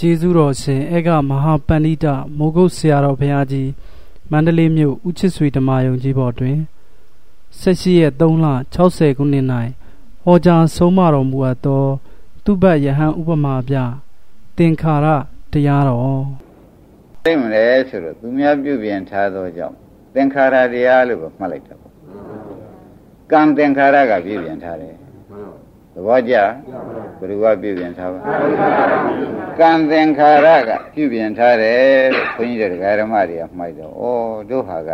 ကျေးဇူးတော်ရှင်အေကမဟာပန္နိတမိုးကုတ်ဆရာတော်ဘုရားကြီးမန္တလေးမြို့ဦးချစ်ဆွေဓမ္မယုံကြီးဘော်တွင်18ရက်3လ60ခုနှစ်၌ဟောကြားဆုံးမတော်မူအပ်သောသူဘတ်ယဟန်ဥပမာပြသင်္ခါရတရားတော်သိမလဲဆိုတော့သူများပြုပြင်ထားသောကြောင့်သင်္ခါရတရားလို့ပဲမှတ်လိုက်တာပေါ့ကံသင်္ခါရကပြုပြင်ထားတယ်သ ဘောကျဘယ်သူကပြုပြင်ထားပါကံသင်္ခါရကပြုပြင်ထားတယ်လို့ခွန်ကြီးတို့ဓမ္မတွေကမှိုက်တော့ဩတို့ဟာက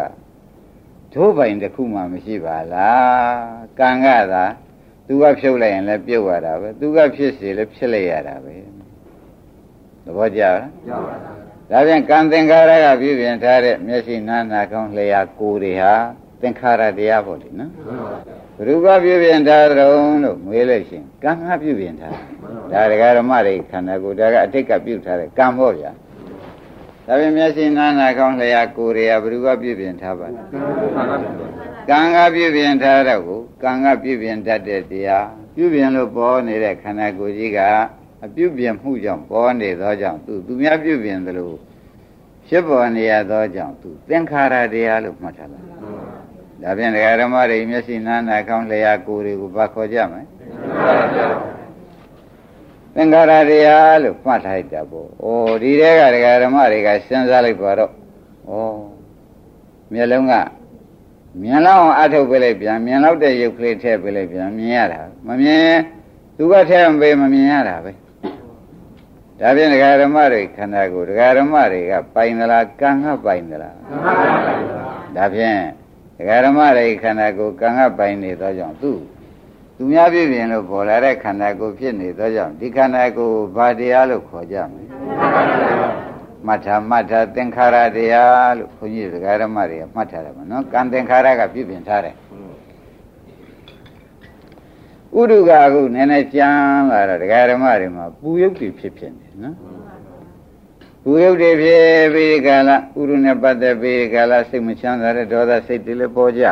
တို့ပိုင်တစ်ခုမှမရှိပါလားကံကသာသူကဖြုတ်လိုက်ရင်လည်းပြုတ်ရတာပဲသူကဖြစ်စီလည်းဖြစ်လိုက်ရတာပဲသဘောကျလားဒါပြန်ကံသင်္ခါရကပြုပြင်ထားတဲ့မျက်စိနားနာကောင်းလျှာကိုယ်တွေဟာသင်္ခါရတရားပေါ့လေနော်ဘု ရားပြုပြင်ထားတုံးလို့ငွေလို့ရှင်ကံကပြုပြင်ထားဒါဒကာဓမ္မတွေခန္ဓာကိုယ်ဒါကအတိတ်ကပြုထားတဲ့ကံပေါ့ဗျာဒါပြင်မျက်စိနာနာကောင်းလျာကိုယ်တွေကဘ누구ကပြုပြင်ထားပါလဲကံကပြုပြင်ထားတော့ကိုကံကပြုပြင်တတ်တဲ့တရားပြုပြင်လို့ပေါ်နေတဲ့ခန္ဓာကိုယ်ကြီးကအပြုပြင်မှုကြောင့်ပေါ်နေသောကြောင့်သူသူများပြုပြင်သလိုဖြစ်ပေါ်နေရသောကြောင့်သူသင်္ခါရတရားလို့မှတ်ထားလိုက် ဒါဖြင့်ဒကာဓမ္မတွေမျက်စိနာနာကောင်းလျာကိုယ်တွေကိုဘာခေါ်ကြမလဲသင်္ခါရတရားလို့မှတ်ထားကြပေါ့။အိုးဒီတဲကဒကာဓမ္မတွေကစဉ်းစားလိုက်ပါတော့။ဩမျက်လုံးကမြင်လောက်အောင်အထုတ်ပေးလိုက်ပြန်မြင်လောက်တဲ့ရုပ်ကလေးထည့်ပေးလိုက်ပြန်မြင်ရတာမမြင်သူကထည့်မပေးမမြင်ရတာပဲ။ဒါဖြင့်ဒကာဓမ္မတွေခန္ဓာကိုယ်ဒကာဓမ္မတွေကပိုင်သလားကံကပိုင်သလား။ဒါဖြင့် ဒကာဓမ္မတွေခန္ဓာကိုယ်ကံကပိုင်နေသောကြောင့်သူ့သူများပြပြင်လို့ပေါ်လာတဲ့ခန္ဓာကိုယ်ဖြစ်နေသောကြောင့်ဒီခန္ဓာကိုယ်ဘာတရားလို့ခေါ်ကြမလဲမထမထသင်္ခါရတရားလို့ခွန်ကြီးဒကာဓမ္မတွေကမှတ်ထားတယ်မနော်ကံသင်္ခါရကပြပြင်ထားတယ်ဥဒုကအခုနည်းနည်းကြမ်းလာတော့ဒကာဓမ္မတွေမှာပူယုတ်တွေဖြစ်ဖြစ်နေနော် ပူယုတ်တွေဖြစ်ပြီးကာလဥရုနဲ့ပတ်သက်ပြီးကာလစိတ်မချမ်းသာတဲ့ဒေါသစိတ်တွေလည်းပေါ်ကြ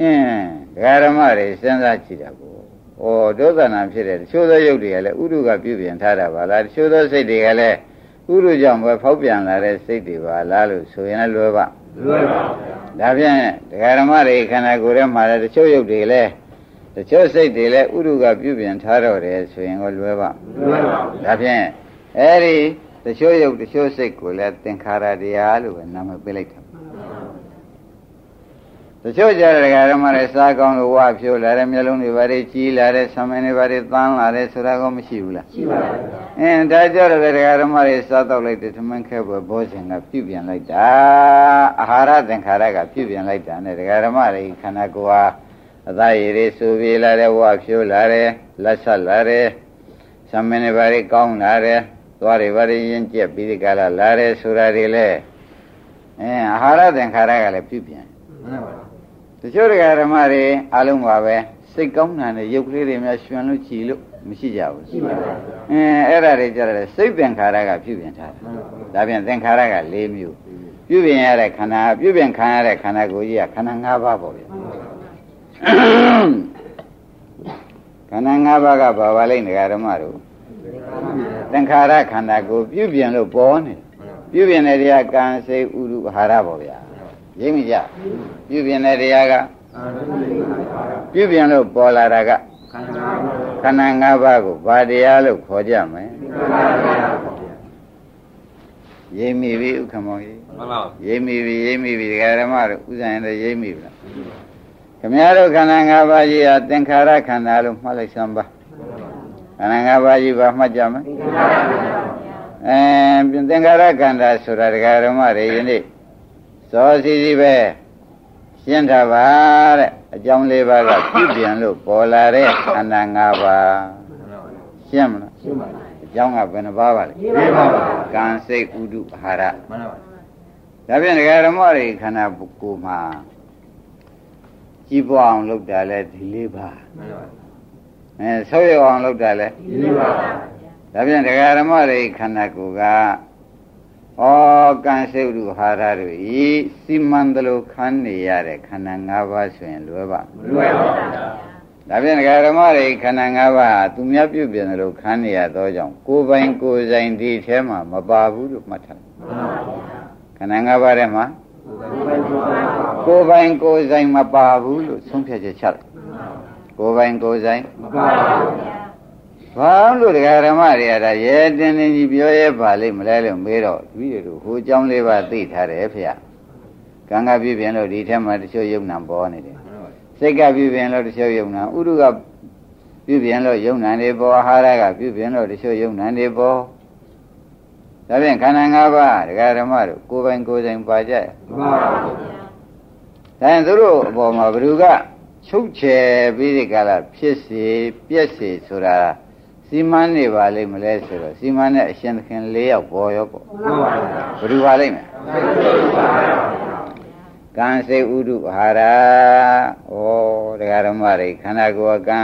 အင်းဒကာဓမ္မတွေစဉ်းစားကြည့်တာကိုဩဒုသနာဖြစ်တဲ့တချို့သောယုတ်တွေကလည်းဥရုကပြုပြင်ထားတာပါလားတချို့သောစိတ်တွေကလည်းဥရုကြောင့်ပဲဖောက်ပြန်လာတဲ့စိတ်တွေပါလားလို့ဆိုရင်လည်းလွယ်ပါလွယ်ပါဒါဖြင့်ဒကာဓမ္မတွေခန္ဓာကိုယ်ထဲမှာလည်းတချို့ယုတ်တွေလည်းတချို့စိတ်တွေလည်းဥရုကပြုပြင်ထားတော့တယ်ဆိုရင်ကိုလွယ်ပါလွယ်ပါဒါဖြင့်အဲဒီ တချို့ယုတ်တချို့စိတ်ကိုလည်းသင်္ခါရတရားလို့ပဲနာမည်ပေးလိုက်တာတချို့ကြတဲ့ဓမ္မတွေစားကောင်းလို့ဝါဖြိုးလာတယ်မျိုးလုံးတွေဘာတွေကြီးလာတယ်ဆံမင်းတွေဘာတွေသန်းလာတယ်ဆိုတာကောမရှိဘူးလားရှိပါဘူးအင်းဒါကြတော့ဓမ္မတွေစားတော့လိုက်တယ်သမင်းခဲပွဲဘောဇင်ကပြုပြင်လိုက်တာအာဟာရသင်္ခါရကပြုပြင်လိုက်တာနဲ့ဓမ္မတွေခန္ဓာကိုယ်ဟာအသားရည်တွေစူပြေလာတယ်ဝါဖြိုးလာတယ်လက်ဆက်လာတယ်ဆံမင်းတွေဘာတွေကောင်းလာတယ် သွားတွေဘာတွေရင်ကျက်ပြီးဒီကလာလာတယ်ဆိုတာတွေလဲအင်းအာဟာရသင်္ခါရကလည်းပြုပြင်မှန်ပါပါတချို့တရားဓမ္မတွေအလုံးပါပဲစိတ်ကောင်းတဲ့ရုပ်ကလေးတွေများရွှင်လို့ကြည်လို့မရှိကြဘူးရှိပါဘူးအင်းအဲ့ဒါတွေကြတယ်စိတ်သင်္ခါရကပြုပြင်ထားတယ်ဒါပြန်သင်္ခါရက၄မျိုးပြုပြင်ရတဲ့ခန္ဓာပြုပြင်ခံရတဲ့ခန္ဓာကိုယ်ကြီးကခန္ဓာ၅ပါးပေါ့ဗျခန္ဓာ၅ပါးကဘာပါလိမ့်တရားဓမ္မတို့ သင်္ခါရခန္ဓာကိုယ်ပြုပြင်လို့ပေါ်နေပြုပြင်တဲ့တရားကံစိတ်ဥရုအာဟာရပေါ့ဗျာရိပ်မိကြပြုပြင်တဲ့တရားကပြုပြင်လို့ပေါ်လာတာကခန္ဓာ၅ပါးကိုဘာတရားလို့ခေါ်ကြမလဲရိပ်မိပြီဥက္ကမောကြီးမှန်ပါရိပ်မိပြီရိပ်မိပြီဒကာဓမ္မတို့ဥဇံရင်ရိပ်မိပြီလားခမည်းတော်ခန္ဓာ၅ပါးကြီးဟာသင်္ခါရခန္ဓာလို့မှတ်လိုက်စမ်းပါ ခန္ဓာ၅ပါးကြီးဘာမှတ်ကြမလဲအဲသင်္ခါရခန္ဓာဆိုတာဒကာဓမ္မတွေယနေ့စောစီစီပဲရှင်းထားပါတဲ့အကြောင်းလေးပါးကပြုပြင်လို့ပေါ်လာတဲ့ခန္ဓာ၅ပါးရှင်းမလားရှင်းပါပြီအကြောင်းကဘယ်နှပါးပါလဲ၄ပါးပါကံစိတ်ဥဒုအာဟာရမှန်ပါပါဒါဖြင့်ဒကာဓမ္မတွေခန္ဓာကိုယ်မှာကြီးပွားအောင်လုပ်တာလဲဒီလေးပါမှန်ပါပါ အဲဆောက်ရအောင်လုပ်တာလဲဒီလေးပါဒါဖြင့်ဒကာဓမ္မတွေခန္ဓာကိုယ်ကဩကံစိတ်ဓုဟာရတို့ဤစီမံတယ်လို့ခန်းနေရတဲ့ခန္ဓာ၅ပါးဆိုရင်လွယ်ပါမလွယ်ပါဘူးဒါဒါဖြင့်ဒကာဓမ္မတွေခန္ဓာ၅ပါးဟာသူများပြုပြင်တယ်လို့ခန်းနေရသောကြောင့်ကိုယ်ပိုင်ကိုယ်ဆိုင်ဒီထဲမှာမပါဘူးလို့မှတ်ထားတယ်ခန္ဓာ၅ပါးထဲမှာကိုယ်ပိုင်ကိုယ်ဆိုင်မပါဘူးလို့ဆုံးဖြတ်ချက်ချတယ် ကိုယ်ပိုင်ကိုယ်ဆိုင်မပါဘူးဘာလို့တရားဓမ္မတွေကဒါရဲတင်းတင်းကြီးပြောရဲပါလိမ့်မလဲလို့မေးတော့တပည့်တို့ဟိုเจ้าလေးပါသိထားတယ်ဖေ။ကံကပြည့်ပြင်လို့ဒီထဲမှာတချို့ယုံနာပေါ်နေတယ်။စိတ်ကပြည့်ပြင်လို့တချို့ယုံနာဥရုကပြည့်ပြင်လို့ယုံနာနေပေါ်အာဟာရကပြည့်ပြင်လို့တချို့ယုံနာနေပေါ်ဒါဖြင့်ခန္ဓာ၅ပါးတရားဓမ္မတို့ကိုယ်ပိုင်ကိုယ်ဆိုင်ပါကြရဲ့။မှန်ပါဘူး။ဒါရင်သူတို့အပေါ်မှာဘ누구က ချုပ်ချယ်ပြီးဒီကလာဖြစ်စီပြက်စီဆိုတာစီမံနေပါလိမ့်မလဲဆိုတော့စီမံနဲ့အရှင်သခင်၄ယောက်ပေါ်ရောပေါ့မှန်ပါဘူးဘယ်သူပါလိမ့်မယ်ကံစိတ်ဥဒုဟာရဩတရားဓမ္မတွေခန္ဓာကိုယ်ကံ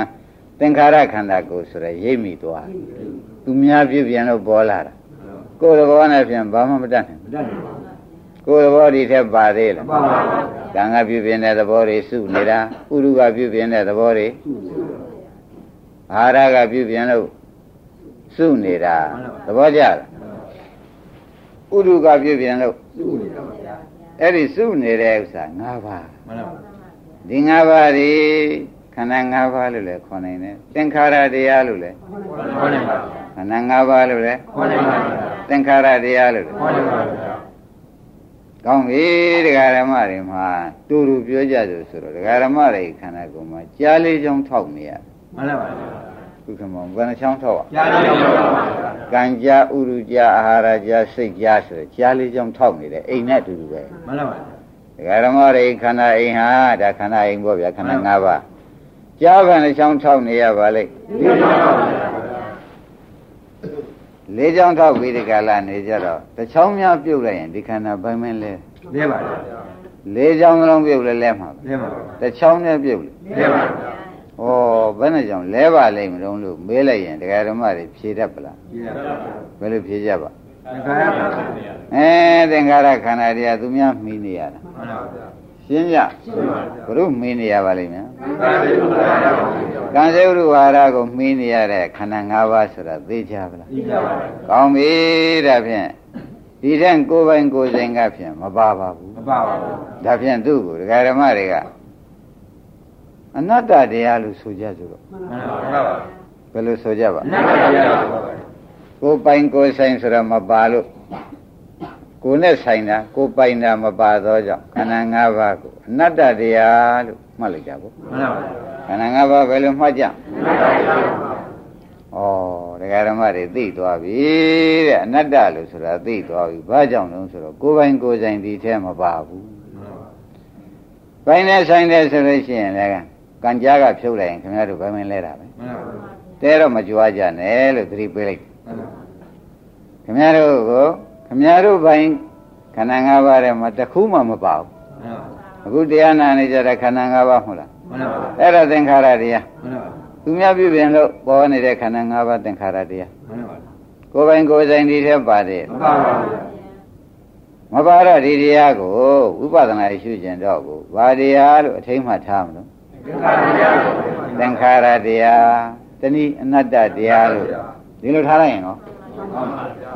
သင်္ခါရခန္ဓာကိုယ်ဆိုရရိပ်မိသွားသူများပြပြန်လို့ပေါ်လာတာကိုယ်တော်ဘောနဲ့ပြန်ဘာမှမတတ်နိုင်မတတ်နိုင် ကိုယ်တော်ဘောဒီထက်ပါသေးလားမှန်ပါဘူးကံကပြုပြင်တဲ့သဘောတွေစုနေတာဥရုကပြုပြင်တဲ့သဘောတွေအာရကပြုပြင်လို့စုနေတာသဘောကျလားဥရုကပြုပြင်လို့စုနေတာပါဗျာအဲ့ဒီစုနေတဲ့ဥစ္စာ၅ပါးမှန်ပါပါဒီ၅ပါးဒီခန္ဓာ၅ပါးလို့လည်းခေါ်နိုင်တယ်သင်္ခါရတရားလို့လည်းခေါ်နိုင်ပါခန္ဓာ၅ပါးလို့လည်းခေါ်နိုင်ပါသင်္ခါရတရားလို့လည်းခေါ်နိုင်ပါ ကောင်းပြီတရားဓမ္မတွေမှာတူတူပြောကြဆိုဆိုတော့တရားဓမ္မတွေခန္ဓာကိုယ်မှာကြားလေးချောင်းထောက်နေရမှန်ပါပါခုခမောင်ဘယ်နှချောင်းထောက်อ่ะကြားလေးချောင်းထောက်ပါကံကြားဥရုကြားအာဟာရကြားစိတ်ကြားဆိုတော့ကြားလေးချောင်းထောက်နေတယ်အိမ်နဲ့အတူတူပဲမှန်ပါပါတရားဓမ္မတွေခန္ဓာအိမ်ဟာဒါခန္ဓာအိမ်ပေါ့ဗျာခန္ဓာ၅ပါးကြားဘယ်နှချောင်းထောက်နေရပါလိမ့် လေးချောင်းထောက်ပြီးဒီကလာနေကြတော့တချောင်းများပြုတ်လိုက်ရင်ဒီခန္ဓာဘယ်မင်းလဲလဲပါဗျာလေးချောင်းလုံးပြုတ်လဲလဲမှာလဲပါတချောင်းနဲ့ပြုတ်လဲလဲပါဩဘယ်နဲ့ကြောင့်လဲပါလိမ့်မလို့လို့မေးလိုက်ရင်တရားဓမ္မတွေဖြေတတ်ပလားဖြေတတ်ပါဘယ်လိုဖြေကြပါသင်္ခါရခန္ဓာအဲသင်္ခါရခန္ဓာတရားသူများမှီနေရတာမှန်ပါဗျာ ရှင်းကြဘုရုမှီနေရပါလိမ့်မယ်ကံစေဥရဝါဒကိုမှီနေရတဲ့ခန္ဓာ၅ပါးဆိုတာသိကြပါလားသိကြပါဘူးကောင်းပြီဒါဖြင့်ဒီတဲ့ကိုယ်ပိုင်ကိုယ်ဆိုင်ကဖြင့်မပါပါဘူးမပါပါဘူးဒါဖြင့်သူ့ကိုဒကာဓမ္မတွေကအနတ္တတရားလို့ဆိုကြဆိုတော့မှန်ပါပါဘယ်လိုဆိုကြပါအနတ္တတရားကိုယ်ပိုင်ကိုယ်ဆိုင်ဆိုတာမပါလို့ ကိုယ်နဲ့ဆိုင်တာကိုယ်ပိုင်တာမပါသောကြောင့်ခန္ဓာ၅ပါးကိုအနတ္တတရားလို့မှတ်လိုက်ကြပေါ့မှန်ပါပါခန္ဓာ၅ပါးဘယ်လိုမှတ်ကြဩတရားဓမ္မတွေသိသွားပြီတဲ့အနတ္တလို့ဆိုတာသိသွားပြီဘာကြောင့်လဲဆိုတော့ကိုယ်ပိုင်ကိုယ်ဆိုင်ဒီထဲမပါဘူးပိုင်နဲ့ဆိုင်တယ်ဆိုလို့ရှိရင်လည်းကံကြားကဖြုတ်လိုက်ရင်ခင်ဗျားတို့ဘယ်မင်းလဲတာပဲမှန်ပါပါတဲတော့မကြွားကြနဲ့လို့သတိပေးလိုက်ခင်ဗျားတို့ကို ခင်ဗျားတို့ဘိုင်းခန္ဓာ၅ပါးထဲမှာတစ်ခုမှမပါဘူးအခုတရားနာနေကြတဲ့ခန္ဓာ၅ပါးမဟုတ်လားမှန်ပါပါအဲ့ဒါသင်္ခါရတရားမှန်ပါပါသူများပြုပြင်လို့ပေါ်နေတဲ့ခန္ဓာ၅ပါးသင်္ခါရတရားမှန်ပါပါကိုယ်ပိုင်ကိုယ်ဆိုင်ဒီထဲပါတယ်မှန်ပါပါမပါတော့ဒီတရားကိုဝိပဿနာရှုကျင်တော့ကိုဘာတရားလို့အထိမ့်မှထားမလို့သင်္ခါရတရားတဏိအနတ္တတရားလို့ဒီလိုထားလိုက်ရင်နော်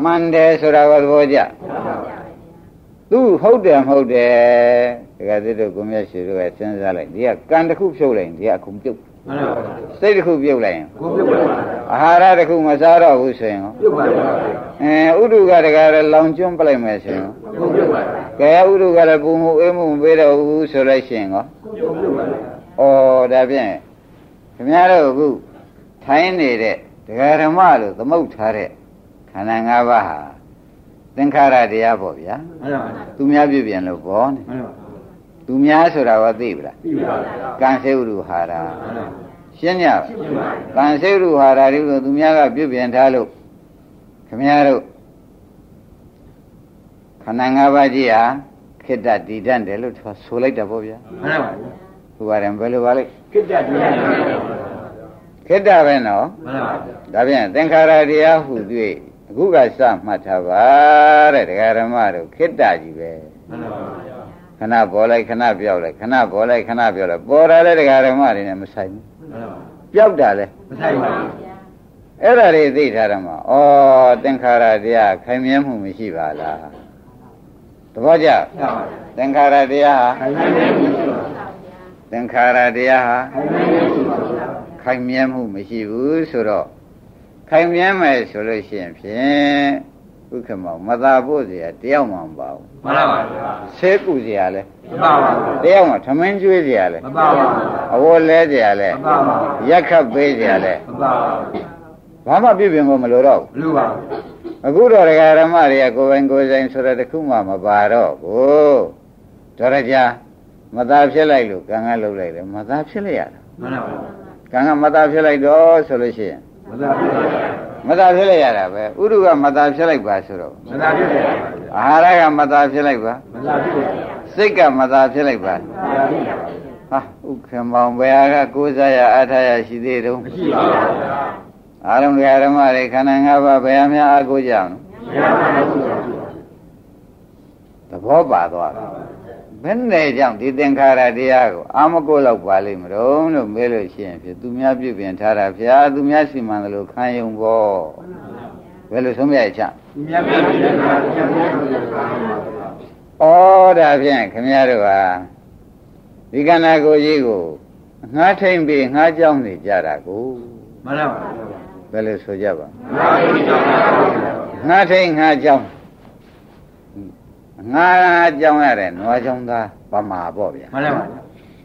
မှန်တယ်ဆိုတာကသဘောကျသူဟုတ်တယ်မဟုတ်တယ်တကယ်သစ်တို့ကိုမြတ်ရှိတို့ကစဉ်းစားလိုက်ဒီကကံတစ်ခုဖြုတ်လိုက်ရင်ဒီကအခုပြုတ်မှန်ပါပါစိတ်တစ်ခုပြုတ်လိုက်ရင်ကိုပြုတ်ပါအာဟာရတစ်ခုမစားတော့ဘူးဆိုရင်ရောပြုတ်ပါပါအဲဥဒုကတကယ်လောင်ကျွန်းပလိုက်မယ်ဆိုရင်ရောပြုတ်ပါကဲဥဒုကလည်းပူမှုအေးမှုမပေးတော့ဘူးဆိုလိုက်ရှင်ရောပြုတ်ပါဩဒါဖြင့်ခင်ဗျားတို့အခုထိုင်းနေတဲ့ဒကာဓမ္မလို့သမုတ်ထားတဲ့ ခန္ဓာ၅ပါးဟာသင်္ခါရတရားပေါ့ဗျာမှန်ပါပါသူများပြပြန်လို့ပေါ့မှန်ပါပါသူများဆိုတာကသိပြီလားသိပါပါကံစေဥရုဟာရရှင်းညကံစေဥရုဟာရတွေလို့သူများကပြုပြင်ထားလို့ခင်ဗျားတို့ခန္ဓာ၅ပါးကြီးဟာခိတ္တတည်တတ်တယ်လို့ဆိုလိုက်တာပေါ့ဗျာမှန်ပါပါဟိုပါတယ်ဘယ်လိုပါလဲခိတ္တတည်တတ်ခိတ္တပဲနော်မှန်ပါပါဒါပြန်သင်္ခါရတရားဟုတွေ့ အခုကစမှတ်ထားပါတဲ့ဒကာရမတို့ခိတ္တကြီးပဲမှန်ပါပါခဏပေါ်လိုက်ခဏပြောက်လိုက်ခဏပေါ်လိုက်ခဏပြောက်လိုက်ပေါ်လာတဲ့ဒကာရမတွေနဲ့မဆိုင်ဘူးပျောက်တာလဲမဆိုင်ပါဘူးအဲ့ဒါတွေသိထားတယ်မှာဩသင်္ခါရတရားခိုင်မြဲမှုမရှိပါလားသဘောကျသင်္ခါရတရားဟာသင်္ခါရတရားဟာခိုင်မြဲမှုမရှိဘူးဆိုတော့ ခိုင်မြဲမယ်ဆိုလို့ရှိရင်ဖြင့်ဥက္ကမောမသာဖို့เสียတယောက်မှမပါဘူးမှန်ပါပါဗျာဆဲကူเสียလဲမပါပါဘူးတယောက်မှထမင်းကျွေးเสียလဲမပါပါဘူးအဝလဲเสียလဲမပါပါဘူးရက်ခတ်ပေးเสียလဲမပါပါဘူးဘာမှပြည့်ပြင်ဖို့မလိုတော့ဘူးမလိုပါဘူးအခုတော့ဒကာရမတွေကကိုယ်ပိုင်ကိုယ်ဆိုင်ဆိုတဲ့တခုမှမပါတော့ဘူးတော်ရကြမသားဖြစ်လိုက်လို့ကံကလှုပ်လိုက်တယ်မသားဖြစ်လိုက်ရတာမှန်ပါပါကံကမသားဖြစ်လိုက်တော့ဆိုလို့ရှိရင် မသားဖြစ်လိုက်မသားဖြစ်လိုက်ရတာပဲဥရုကမသားဖြစ်လိုက်ပါဆိုတော့မသားဖြစ်လိုက်ပါအာဟာရကမသားဖြစ်လိုက်ပါမသားဖြစ်လိုက်စိတ်ကမသားဖြစ်လိုက်ပါဟာဥက္ကမောင်ဘယ်ဟာကကိုးစားရအထာရရှိသေးတုံးမရှိပါဘူးအာရုံဓမ္မတွေခန္ဓာ၅ပါးဘယ်အများအကိုကြအောင်သဘောပါသွားတယ် ဘယ်နဲ့ကြောင့်ဒီသင်္ခါရတရားကိုအာမကိုလောက်ပါလိမ့်မလို့လို့မေးလို့ရှိရင်ဖြစ်သူများပြုပြင်ထားတာဗျာသူများစီမံတယ်လို့ခံယုံပေါ့ဘယ်လိုဆုံးမြတ်ချသူများပြုပြင်ထားတာသူများပြုပြင်ထားတာဩဒါဖြင့်ခင်ဗျားတို့ဟာဒီကန္နာကိုကြီးကိုငှားထိန်ပြီးငှားကြောင်းနေကြတာကိုမှန်ပါပါဘယ်လိုဆိုကြပါငါထိန်ငါကြောင်း ငါကြောင်းရတဲ့နွားကြောင်းသားပမာပေါ့ဗျာမှန်ပါ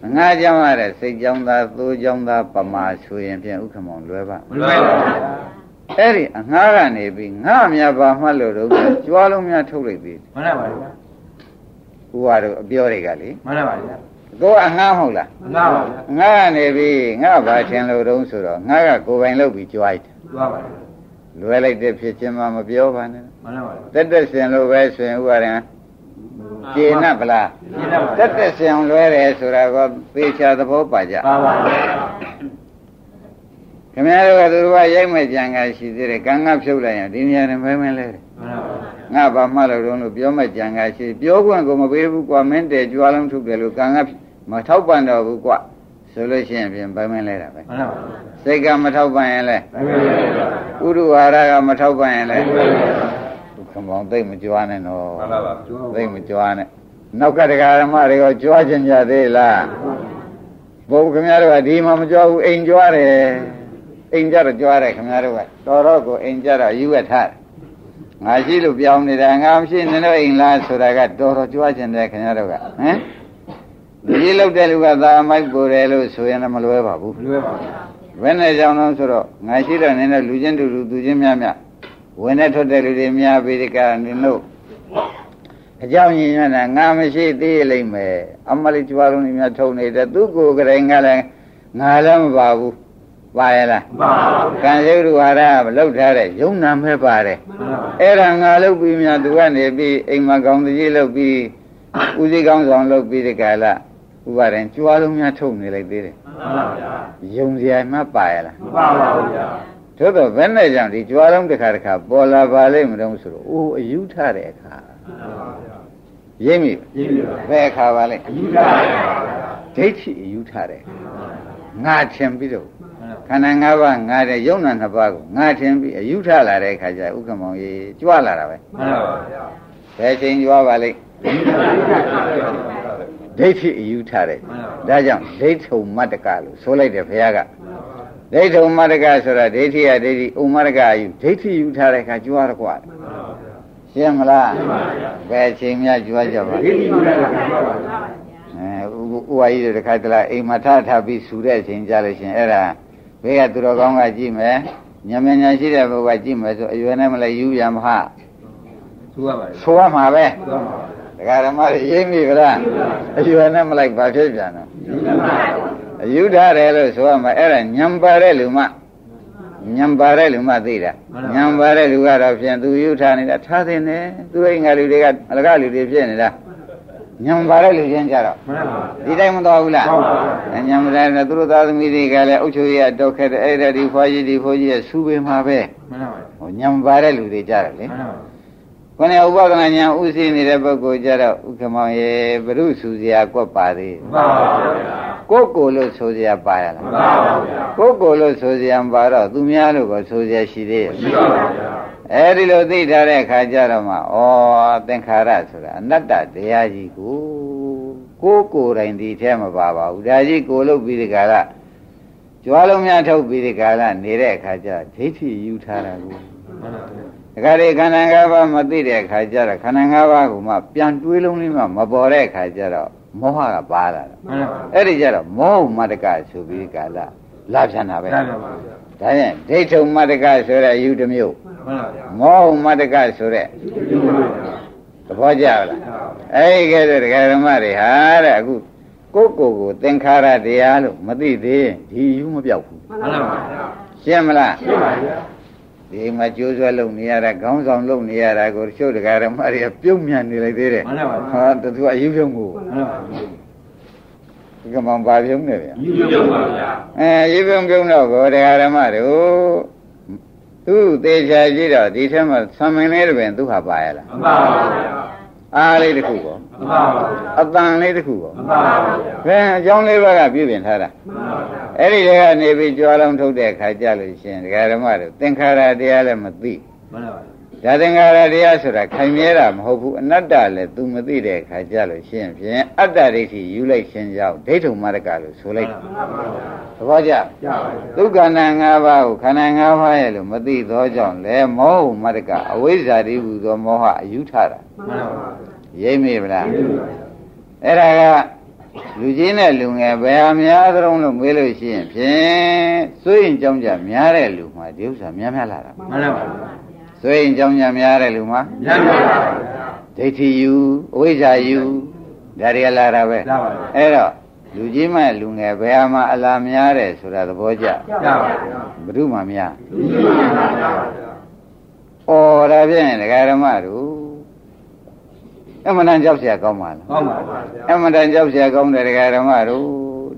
ပါငါကြောင်းရတဲ့စိတ်ကြောင်းသားသိုးကြောင်းသားပမာဆိုရင်ဖြင့်ဥက္ကမောင်လွယ်ပါမလွယ်ပါဘူးအဲ့ဒီအငှားကနေပြီးငါမြပါမှတ်လို့တော့ကြွားလုံးများထုတ်လိုက်သေးမှန်ပါပါဗျာဥပါတော့အပြောတွေကလေမှန်ပါပါဗျာကိုကအငှားမဟုတ်လားငှားပါဗျာငှားနေပြီငါဘာထင်လို့တုံးဆိုတော့ငါကကိုယ်ပိုင်လုပ်ပြီးကြွားလိုက်သွားပါလွယ်လိုက်တဲ့ဖြစ်ချင်းမှမပြောပါနဲ့မှန်ပါပါတက်တက်စင်လို့ပဲဆိုရင်ဥပါရင် ကျေနပ်ဗလားတက်တက်စင်လွဲတယ်ဆိုတာကသေချာသဘောပါကြပါပါခင်ဗျားတို့ကသူတို့ကရိုက်မဲ့ကြံကရှိသေးတယ်ကံကဖြုတ်လိုက်ရင်ဒီနေရာနဲ့မဲမဲလဲတယ်ငါဘာမှလို့တော့လို့ပြောမဲ့ကြံကရှိပြောခွင့်ကိုမပေးဘူးကွာမင်းတဲကြွားလုံးထုတ်တယ်လို့ကံကမထောက်ပံ့တော့ဘူးကွာဆိုလို့ရှိရင်ပြင်မဲမဲလဲတာပဲမှန်ပါပါစိတ်ကမထောက်ပံ့ရင်လဲဥဒုဟာရကမထောက်ပံ့ရင်လဲဒုက္ခမောင်သိမကြွားနဲ့နော်မှန်ပါပါသိမကြွားနဲ့နောက်ကတရားဓမ္မတွေကကြွားခြင်းကြသေးလားဘုရားခင်ဗျားတို့ကဒီမှာမကြွားဘူးအိမ်ကြွားတယ်အိမ်ကြတော့ကြွားတယ်ခင်ဗျားတို့ကတော်တော့ကိုအိမ်ကြတော့ယူရထားတယ်ငါရှိလို့ပြောင်းနေတာငါမရှိနေတော့အိမ်လားဆိုတာကတော်တော်ကြွားခြင်းတယ်ခင်ဗျားတို့ကဟမ်ဒီလောက်တဲ့လူကသာမိုက်ပေါ်တယ်လို့ဆိုရင်လည်းမလွဲပါဘူးမလွဲပါဘူးဘယ်နဲ့ကြောင့်လဲဆိုတော့ငါရှိတော့နင်းတဲ့လူချင်းတူတူသူချင်းများများ ဝင်နဲ့ထွက်တဲ့လူတွေများပြီးဒီကနင်းတို့အကြောင်းရင်းရတာငါမရှိသေးလိမ့်မယ်အမလေးကြွားလုံးတွေများထုံနေတဲ့သူကိုယ်ကလေးကလည်းငါလည်းမပါဘူးပါရလားပါဘူးကံရုပ်တို့ဟာရမလောက်ထားတဲ့ယုံနာမဲ့ပါတယ်အဲ့ဒါငါလုပ်ပြီးများသူကနေပြီးအိမ်မှာကောင်းတကြီးလုပ်ပြီးဦးစီးကောင်းဆောင်လုပ်ပြီးဒီကလာဥပါရင်ကြွားလုံးများထုံနေလိုက်သေးတယ်မှန်ပါဗျာယုံစရာမှပါရလားမပါပါဘူးဗျာ သို့တော့ဘယ်နဲ့ကြောင့်ဒီကြွားလုံးတစ်ခါတစ်ခါပေါ်လာပါလိမ့်မလို့ဆိုတော့အိုးအယူထတဲ့အခါမှန်ပါဗျာရိပ်မိရိပ်မိပါဘယ်အခါပါလဲအယူထတဲ့အခါဗျာဒိဋ္ဌိအယူထတဲ့ငါထင်ပြီးတော့ခန္ဓာ၅ပါးငါတဲ့ယုံနာနှစ်ပါးကိုငါထင်ပြီးအယူထလာတဲ့အခါကျဥက္ကမောင်ကြီးကြွားလာတာပဲမှန်ပါဗျာဘယ်ချိန်ကြွားပါလိမ့်ဒိဋ္ဌိအယူထားတယ်ဒါကြောင့်ဒိဋ္ဌုံမတ္တကလို့ဆိုလိုက်တယ်ဘုရားက ဒိဋ္ဌုံမတ္တကဆိုတာဒိဋ္ဌိရဒိဋ္ဌိဥမတ္တကယူဒိဋ္ဌိယူထားတဲ့အခါကြွားရကွာရှင်းမလားဘယ်ချိန်များကြွားကြပါလဲအဲဥဝါကြီးတို့တခါတလားအိမ်မှာထထပြီးဆူတဲ့အချိန်ကြလို့ရှင်အဲ့ဒါဘေးကသူတော်ကောင်းကကြည့်မယ်ညမညာရှိတဲ့ဘုရားကြည့်မယ်ဆိုအရွယ်နဲ့မလဲယူရမဟာဆိုရပါလေဆိုရမှာပဲဒကာဓမ္မတွေရိပ်မိဗလားအယူနဲ့မလိုက်ဘာဖြစ်ပြန်တော့အ ယူထားတယ်လို့ဆိုရမှာအဲ့ဒါညံပါတဲ့လူမှညံပါတဲ့လူမှသိတာညံပါတဲ့လူကတော့ဖြင့်သူယူထားနေတာထားတဲ့နဲ့သူအိမ်ကလူတွေကအလကလူတွေဖြစ်နေတာညံပါတဲ့လူချင်းကြတော့ဒီတိုင်းမတော်ဘူးလားညံပါတဲ့သူတို့သားသမီးတွေကလည်းအုတ်ချိုရတော့ခဲ့တဲ့အဲ့ဒါဒီဖွားကြီးဒီဖိုးကြီးရဲ့စူပင်မှာပဲဟိုညံပါတဲ့လူတွေကြတယ်လေခொနဲ့ဥပဒနာညာဥသိနေတဲ့ပုဂ္ဂိုလ်ကြတော့ဥက္ကမောင်ရေဘုရုစုစရာကွက်ပါသေးမှန်ပါဗျာ ကိုယ်ကိုယ်လို့ဆိုစရာပါရလားမှန်ပါဗျာကိုယ်ကိုယ်လို့ဆိုစရာမပါတော့သူများလို့ကိုဆိုစရာရှိသေးရဲ့ရှိပါပါဗျာအဲဒီလိုသိထားတဲ့အခါကျတော့မှဩသင်္ခါရဆိုတာအနတ္တတရားကြီးကိုကိုယ်ကိုယ်တိုင်ဒီထဲမပါပါဘူးဒါကြီးကိုယ်လို့ပြီးဒီကရကြွားလုံးများထုတ်ပြီးဒီကရနေတဲ့အခါကျဒိဋ္ဌိယူထားတာကိုမှန်ပါဗျာဒကာတွေခန္ဓာ၅ပါးမသိတဲ့အခါကျတော့ခန္ဓာ၅ပါးကိုမှပြန်တွေးလုံးလေးမှမပေါ်တဲ့အခါကျတော့ မောဟကပါလာတာမှန်ပါဗျာအဲ့ဒီကျတော့မောဟမတ္တကဆိုပြီးကာလလာပြန်တာပဲမှန်ပါဗျာဒါရင်ဒိဋ္ဌုံမတ္တကဆိုတဲ့အယူတစ်မျိုးမှန်ပါဗျာမောဟမတ္တကဆိုတဲ့သဘောကျလားအဲ့ဒီကဲတော့ဒကာဓမ္မတွေဟာတဲ့အခုကိုယ့်ကိုယ်ကိုသင်္ခါရတရားလို့မသိသေးရင်ဒီယူမပြောက်ဘူးမှန်ပါဗျာရှင်းမလားရှိပါဗျာ ဒီမှာကြိုးဆွဲလုပ်နေရတာခေါင်းဆောင်လုပ်နေရတာကိုတချို့ဒကာဓမ္မတွေကပြုံးမြန်နေလိုက်သေးတယ်မှန်ပါဗျာဟာတသူအယူပြုံးကိုမှန်ပါဗျာဒီကမှန်ပါပြုံးနေဗျာယူပြုံးပါဗျာအဲရေပြုံပြုံတော့ကိုတရားဓမ္မတို့သူသေးချာကြည့်တော့ဒီထဲမှာသံမင်းလေးတွေပင်သူဟာပါရလားမှန်ပါဗျာ အားလေးတစ်ခုပေါ့မှန်ပါဗျာအတန်လေးတစ်ခုပေါ့မှန်ပါဗျာဘယ်အကြောင်းလေးပါးကပြုပြင်ထားတာမှန်ပါဗျာအဲ့ဒီတည်းကနေပြီးကြွားလုံးထုတ်တဲ့ခါကြလို့ရှိရင်တရားဓမ္မတို့သင်္ခါရတရားလည်းမသိမှန်ပါဗျာ ဒါသင်္ခါရတရားဆိုတာခိုင်မြဲတာမဟုတ်ဘူးအနတ္တလည်း तू မသိတဲ့ခါကြလို့ရှိရင်ဖြင့်အတ္တဒိဋ္ဌိယူလိုက်ခြင်းကြောင့်ဒိဋ္ဌုံမရကလို့ဆိုလိုက်တာမှန်ပါဗျာသဘောကျရပါဗျာဒုက္ခနာ၅ပါးကိုခန္ဓာ၅ပါးရဲ့လို့မသိသောကြောင့်လေမောဟမတကအဝိဇ္ဇာတိဟူသောမောဟအယူထတာမှန်ပါဗျာရိပ်မိဗလားအဲ့ဒါကလူကြီးနဲ့လူငယ်ဘယ်ဟာများသလုံးလို့မေးလို့ရှိရင်ဖြင့်စိုးရင်ကြောင်းကြများတဲ့လူမှာဒီဥစ္စာများများလာတာမှန်ပါဗျာ စိုးရင်ကြောင်းကြများတဲ့လူမှာ ရပါဗျာ ဒိဋ္ဌိယူအဝိဇ္ဇာယူဒါတွေကလာတာပဲ ရပါဗျာ အဲ့တော့လူကြီးမဲ့လူငယ်ဘယ်ဟာမှာအလားများတယ်ဆိုတာသဘောကျ ရပါဗျာ ဘု து မှများ ယူပြုံးပါဗျာ ။အော်ဒါဖြင့်ဒကာဓမ္မတို့အမှန်တန်ကြောက်เสียကောင်းပါလား ဟုတ်ပါဗျာ ။အမှန်တန်ကြောက်เสียကောင်းတယ်ဒကာဓမ္မတို့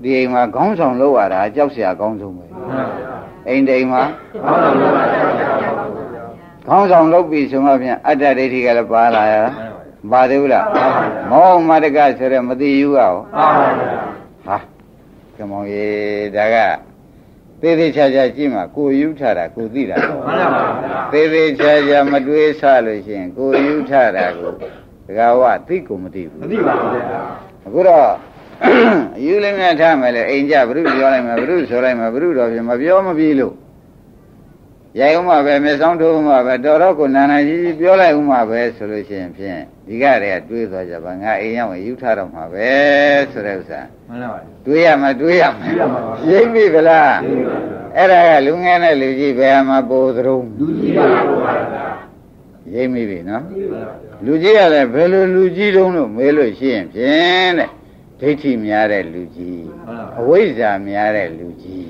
ဒီအိမ်မှာခေါင်းဆောင်လောက်ရတာကြောက်เสียကောင်းဆုံးပဲ မှန်ပါဗျာ ။အိမ်တိမ်မှာ ဟုတ်ပါဗျာ ခေါင်းဆောင်လုပ်ပြီဆိုမှဖြင့်အတ္တဒိဋ္ဌိကလည်းပါလာရလားမှန်ပါဗျာ။ပါသေးဘူးလား။မောဟမတ္တကဆိုတဲ့မသိယူရအောင်ဟုတ်ပါဗျာ။ဟာကမောင်ရေဒါကသေးသေးချာချာကြည့်မှကိုယူထတာကိုသိတာတော့မှန်ပါဗျာသေးသေးချာချာမတွေးဆလို့ရှိရင်ကိုယူထတာကိုဒကာဝသိကိုမသိဘူးမသိပါဘူးဗျာအခုတော့အယူလေးများထားမယ်လေအိမ်ကြဘုရုပြောလိုက်မယ်ဘုရုဆိုလိုက်မယ်ဘုရုတော်ပြင်မပြောမပြီးလို့ ရိုက်ဥမှာပဲမျက်စောင်းထိုးဥမှာပဲတော်တော့ကိုနာနာကြီးကြီးပြောလိုက်ဥမှာပဲဆိုလို့ရှိရင်ဖြင့်ဒီကတည်းကတွေးသွားကြပါငါအိမ်ရောက်ရင်ယူထားတော့မှာပဲဆိုတဲ့ဥစ္စာမှန်ပါဗျာတွေးရမှာတွေးရမှာတွေးရမှာပါရိပ်ပြီဗလားရိပ်ပါဗျာအဲ့ဒါကလူငယ်နဲ့လူကြီးဘယ်မှာပိုသရုံးလူကြီးပါဗျာရိပ်မိပြီနော်မှန်ပါဗျာလူကြီးကလည်းဘယ်လိုလူကြီးတုံးလို့မေးလို့ရှိရင်ဖြင့်တဲ့ဒိဋ္ဌိများတဲ့လူကြီးမှန်ပါအဝိဇ္ဇာများတဲ့လူကြီးမ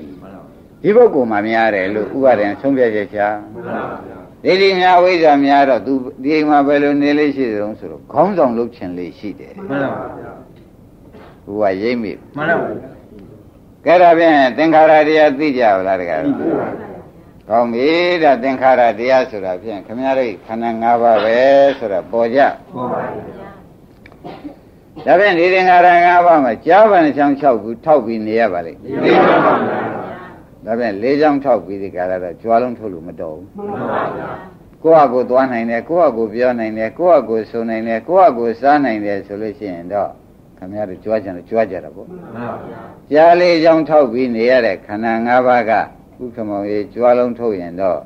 ှန်ပါ ဒီပုဂ္ဂိုလ်မှများတယ်လို့ဥပါဒံဆုံးဖြတ်ချက်ချာမှန်ပါဗျာဒိဋ္ဌိများအဝိဇ္ဇာများတော့သူဒီအိမ်မှာဘယ်လိုနေလေးရှိတုံးဆိုတော့ခေါင်းဆောင်လုပ်ခြင်းလေးရှိတယ်မှန်ပါဗျာဘုရားရိပ်မိမှန်ပါဗျာကဲဒါဖြင့်သင်္ခါရတရားသိကြပါလားတကားဒီပါဗျာကောင်းပြီဒါသင်္ခါရတရားဆိုတာဖြင့်ခမည်းတော်ခန္ဓာ၅ပါးပဲဆိုတာပေါ်ကြဟုတ်ပါဗျာဒါဖြင့်ဒီသင်္ခါရ၅ပါးမှာကြားပါနဲ့ချောင်း6ခုထောက်ပြီးနေရပါလိမ့်ဒီပါပါဗျာ ဒါဖြင့်၄ချောင်းထောက်ပြီးဒီကရတော့ကြွားလုံးထုတ်လို့မတော်ဘူးမှန်ပါဗျာကိုယ့်ဟာကိုယ်သွားနိုင်တယ်ကိုယ့်ဟာကိုယ်ပြောနိုင်တယ်ကိုယ့်ဟာကိုယ်ဆိုနိုင်တယ်ကိုယ့်ဟာကိုယ်စားနိုင်တယ်ဆိုလို့ရှိရင်တော့ခမည်းတော်ကြွားကြတယ်ကြွားကြတာပေါ့မှန်ပါဗျာကြားလေးချောင်းထောက်ပြီးနေရတဲ့ခန္ဓာ၅ပါးကဥက္ကမောင်ကြီးကြွားလုံးထုတ်ရင်တော့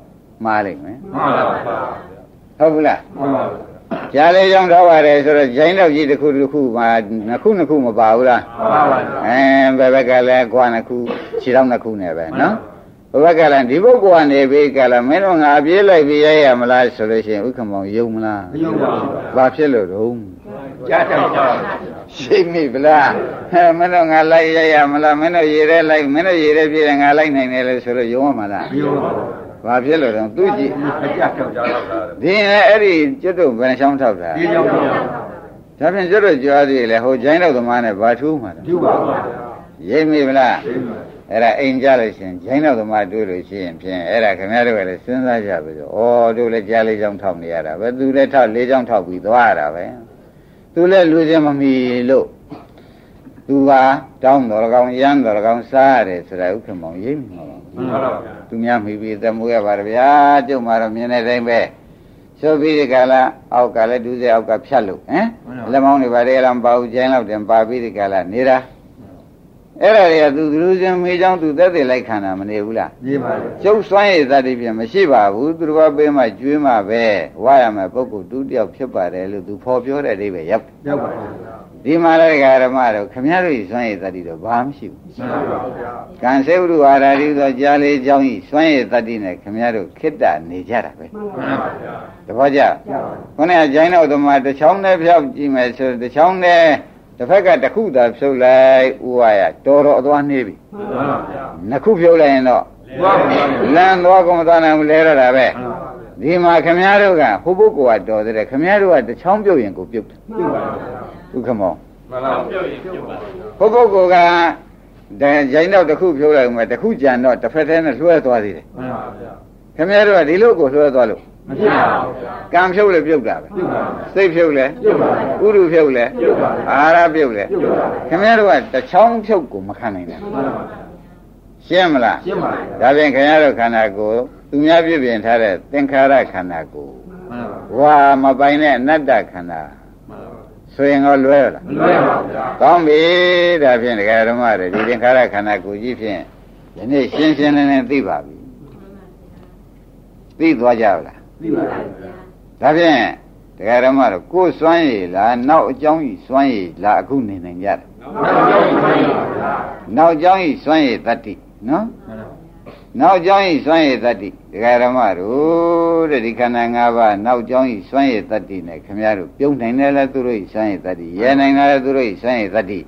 မှားလိမ့်မယ်မှန်ပါဗျာဟုတ်ဘူးလားမှန်ပါဗျာ ကြားလေးချောင်းထောက်ရတယ်ဆိုတော့ဂျိုင်းတော့ကြီးတစ်ခုတစ်ခုမှာနှစ်ခုနှစ်ခုမပါဘူးလားမှန်ပါဗျာအဲဘယ်ဘက်ကလည်းကွာနှစ်ခုခြေထောက်နှစ်ခုနဲ့ပဲနော်ဘယ်ဘက်ကလည်းဒီပုဂ္ဂိုလ်ကနေပြီးကလည်းမင်းတို့ငါပြေးလိုက်ပြီးရရမလားဆိုလို့ရှိရင်ဥက္ကမောင်ယုံမလားမယုံပါဘူးဘာဖြစ်လို့တော့ကြားတယ်ကြားတယ်ရှိမိဗလားဟဲ့မင်းတို့ငါလိုက်ရရမလားမင်းတို့ရေထဲလိုက်မင်းတို့ရေထဲပြေးတယ်ငါလိုက်နိုင်တယ်လို့ဆိုလို့ယုံရမလားမယုံပါဘူး ဘာဖြစ်လို့တော့သူကြည့်အကြတော့ကြားတော့တာဒီရင်အဲ့ဒီကျွတ်တို့ဘယ်နှချောင်းထောက်တာဒီကြောင့်တော့ဒါဖြင့်ကျွတ်တို့ကြွားသေးလေဟိုဂျိုင်းတော့သမားနဲ့ဘာထူးမှာလဲဒီပါပါဗျာရိပ်မိဗလားဒီပါအဲ့ဒါအိမ်ကြလို့ရှရင်ဂျိုင်းတော့သမားတွေ့လို့ရှိရင်ဖြင့်အဲ့ဒါခင်ဗျားတို့ကလည်းစဉ်းစားကြပြီဆိုဩတို့လည်းကြားလေးချောင်းထောက်နေရတာပဲသူလည်းထောက်လေးချောင်းထောက်ပြီးသွားရတာပဲသူလည်းလူချင်းမမီလို့သူကတောင်းတော်ကောင်ရမ်းတော်ကောင်စားရတယ်ဆိုတာဥက္ကမောင်ရိပ်မှာပါ မှန်ပါဗျာသူများမိပြီးသမုရပါရဗျာကျုပ်မှာတော့မြင်တဲ့တိုင်းပဲဆိုပြီးဒီကလာအောက်ကလည်းဒုစရအောက်ကဖြတ်လို့ဟမ်လက်မောင်းတွေပါတယ်လားမပါဘူးကျင်းတော့တင်ပါပြီးဒီကလာနေတာအဲ့ဒါတွေကသူသူလူချင်းမေးချောင်းသူသက်သက်လိုက်ခံတာမနေဘူးလားရေးပါလေကျုပ်စွမ်းရည်သတ္တိပြန်မရှိပါဘူးသူတော်ဘာပေးမှကျွေးမှပဲဝါရမယ်ပုဂ္ဂိုလ်တူတယောက်ဖြစ်ပါတယ်လို့သူဖော်ပြောတဲ့အဓိပ္ပာယ်ရောက်တယ်ရောက်ပါဗျာ ဒီမှာလည်းဓမ္မတို့ခမည်းတော်ဤစွန့်ရည်တတိတော့ဘာမှရှိဘူးမရှိပါဘူးဗျာကံစေဝရုအာရာတိသောကြားလေးကြောင်းဤစွန့်ရည်တတိနဲ့ခမည်းတော်ခိတ္တနေကြတာပဲမှန်ပါဗျာတပည့်ကြခုနကဂျိုင်းတော်သမားတစ်ချောင်းနဲ့ဖြောက်ကြည့်မယ်ဆိုတစ်ချောင်းနဲ့တစ်ဖက်ကတစ်ခုသာဖြုတ်လိုက်ဥဝါရတော်တော်အသွားနှေးပြီမှန်ပါဗျာနှစ်ခုဖြုတ်လိုက်ရင်တော့လမ်းသွားကုန်မသွားနိုင်ဘူးလဲရတာပဲမှန်ပါ ဒီမှာခမည်းတော်ကဟိုပုဂ္ဂိုလ်ကတော်တဲ့ခမည်းတော်ကတစ်ချောင်းပြုတ်ရင်ကိုပြုတ်တယ်ပြုတ်ပါဗျာဥက္ကမောမှန်ပါပြုတ်ရင်ပြုတ်ပါဟိုပုဂ္ဂိုလ်ကဒါဂျိုင်းတော့တစ်ခုဖြုတ်လိုက်မှတစ်ခုကြံတော့တစ်ဖက်တည်းနဲ့လွှဲသွားသေးတယ်မှန်ပါဗျာခမည်းတော်ကဒီလိုကိုလွှဲသွားလို့မဖြစ်ပါဘူးဗျာကံဖြုတ်လည်းပြုတ်တာပဲပြုတ်ပါစိတ်ဖြုတ်လည်းပြုတ်ပါဥရုဖြုတ်လည်းပြုတ်ပါအာရပြုတ်လည်းပြုတ်ပါခမည်းတော်ကတစ်ချောင်းဖြုတ်ကိုမခံနိုင်ဘူးမှန်ပါဗျာရှင်းမလားရှင်းပါဗျာဒါဖြင့်ခင်ဗျားတို့ခန္ဓာကိုယ် သူများပြည့်ပြင်ထားတဲ့သင်္ခါရခန္ဓာကိုယ်မှန်ပါဝါမပိုင်တဲ့အနတ္တခန္ဓာမှန်ပါဆိုရင်တော့လွဲရလားမလွယ်ပါဗျာကောင်းပြီဒါဖြင့်ဒကာဓမ္မတွေဒီသင်္ခါရခန္ဓာကိုယ်ကြီးဖြင့်ဒီနေ့ရှင်းရှင်းလင်းလင်းသိပါပြီသိသွားကြလားသိပါဗျာဒါဖြင့်ဒကာဓမ္မတို့ကိုယ်စွမ်းရည်လားနောက်အကြောင်းကြီးစွမ်းရည်လားအခုနေနိုင်ကြတယ်နောက်ကြောင်းမှန်ပါဗျာနောက်အကြောင်းကြီးစွမ်းရည်တတ္တိနော်မှန်ပါ နောက်ကြောင်းဤစွမ်းရည်တတ္တိဒကာရမတို့တဲ့ဒီခန္ဓာ၅ပါးနောက်ကြောင်းဤစွမ်းရည်တတ္တိနဲ့ခမရတို့ပြုံးနိုင်တယ်လဲသူတို့ဤစွမ်းရည်တတ္တိရဲနိုင်တယ်လဲသူတို့ဤစွမ်းရည်တတ္တိ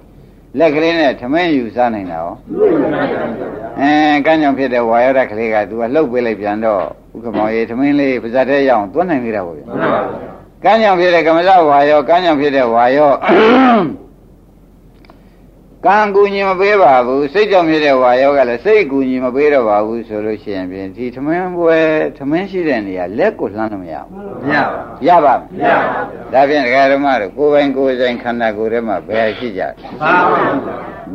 လက်ကလေးနဲ့ထမင်းယူစားနိုင်တာရောအဲကန်းကြောင့်ဖြစ်တဲ့ဝါရဒကလေးကသူကလှုပ်ပေးလိုက်ပြန်တော့ဥက္ကမောင်ရေထမင်းလေးပါဇက်တဲ့ရအောင်သွန်းနိုင်သေးတာပေါ့ဗျာမှန်ပါဗျာကန်းကြောင့်ဖြစ်တဲ့ကမလဝါရောကန်းကြောင့်ဖြစ်တဲ့ဝါရော ကံကူညီမပေးပါဘူးစိတ်ကြောင့်ဖြစ်တဲ့ဝါရောကလည်းစိတ်ကူညီမပေးတော့ပါဘူးဆိုလို့ရှိရင်ဖြင့်ဒီထမင်းပွဲထမင်းရှိတဲ့နေရာလက်ကိုလှမ်းလို့မရဘူးမရပါရပါမမရပါဗျာဒါဖြင့်ဒကာဓမ္မတို့ကိုယ်ပိုင်ကိုယ်ဆိုင်ခန္ဓာကိုယ်ထဲမှာဘယ်ရှိကြလဲပါပါဗျာ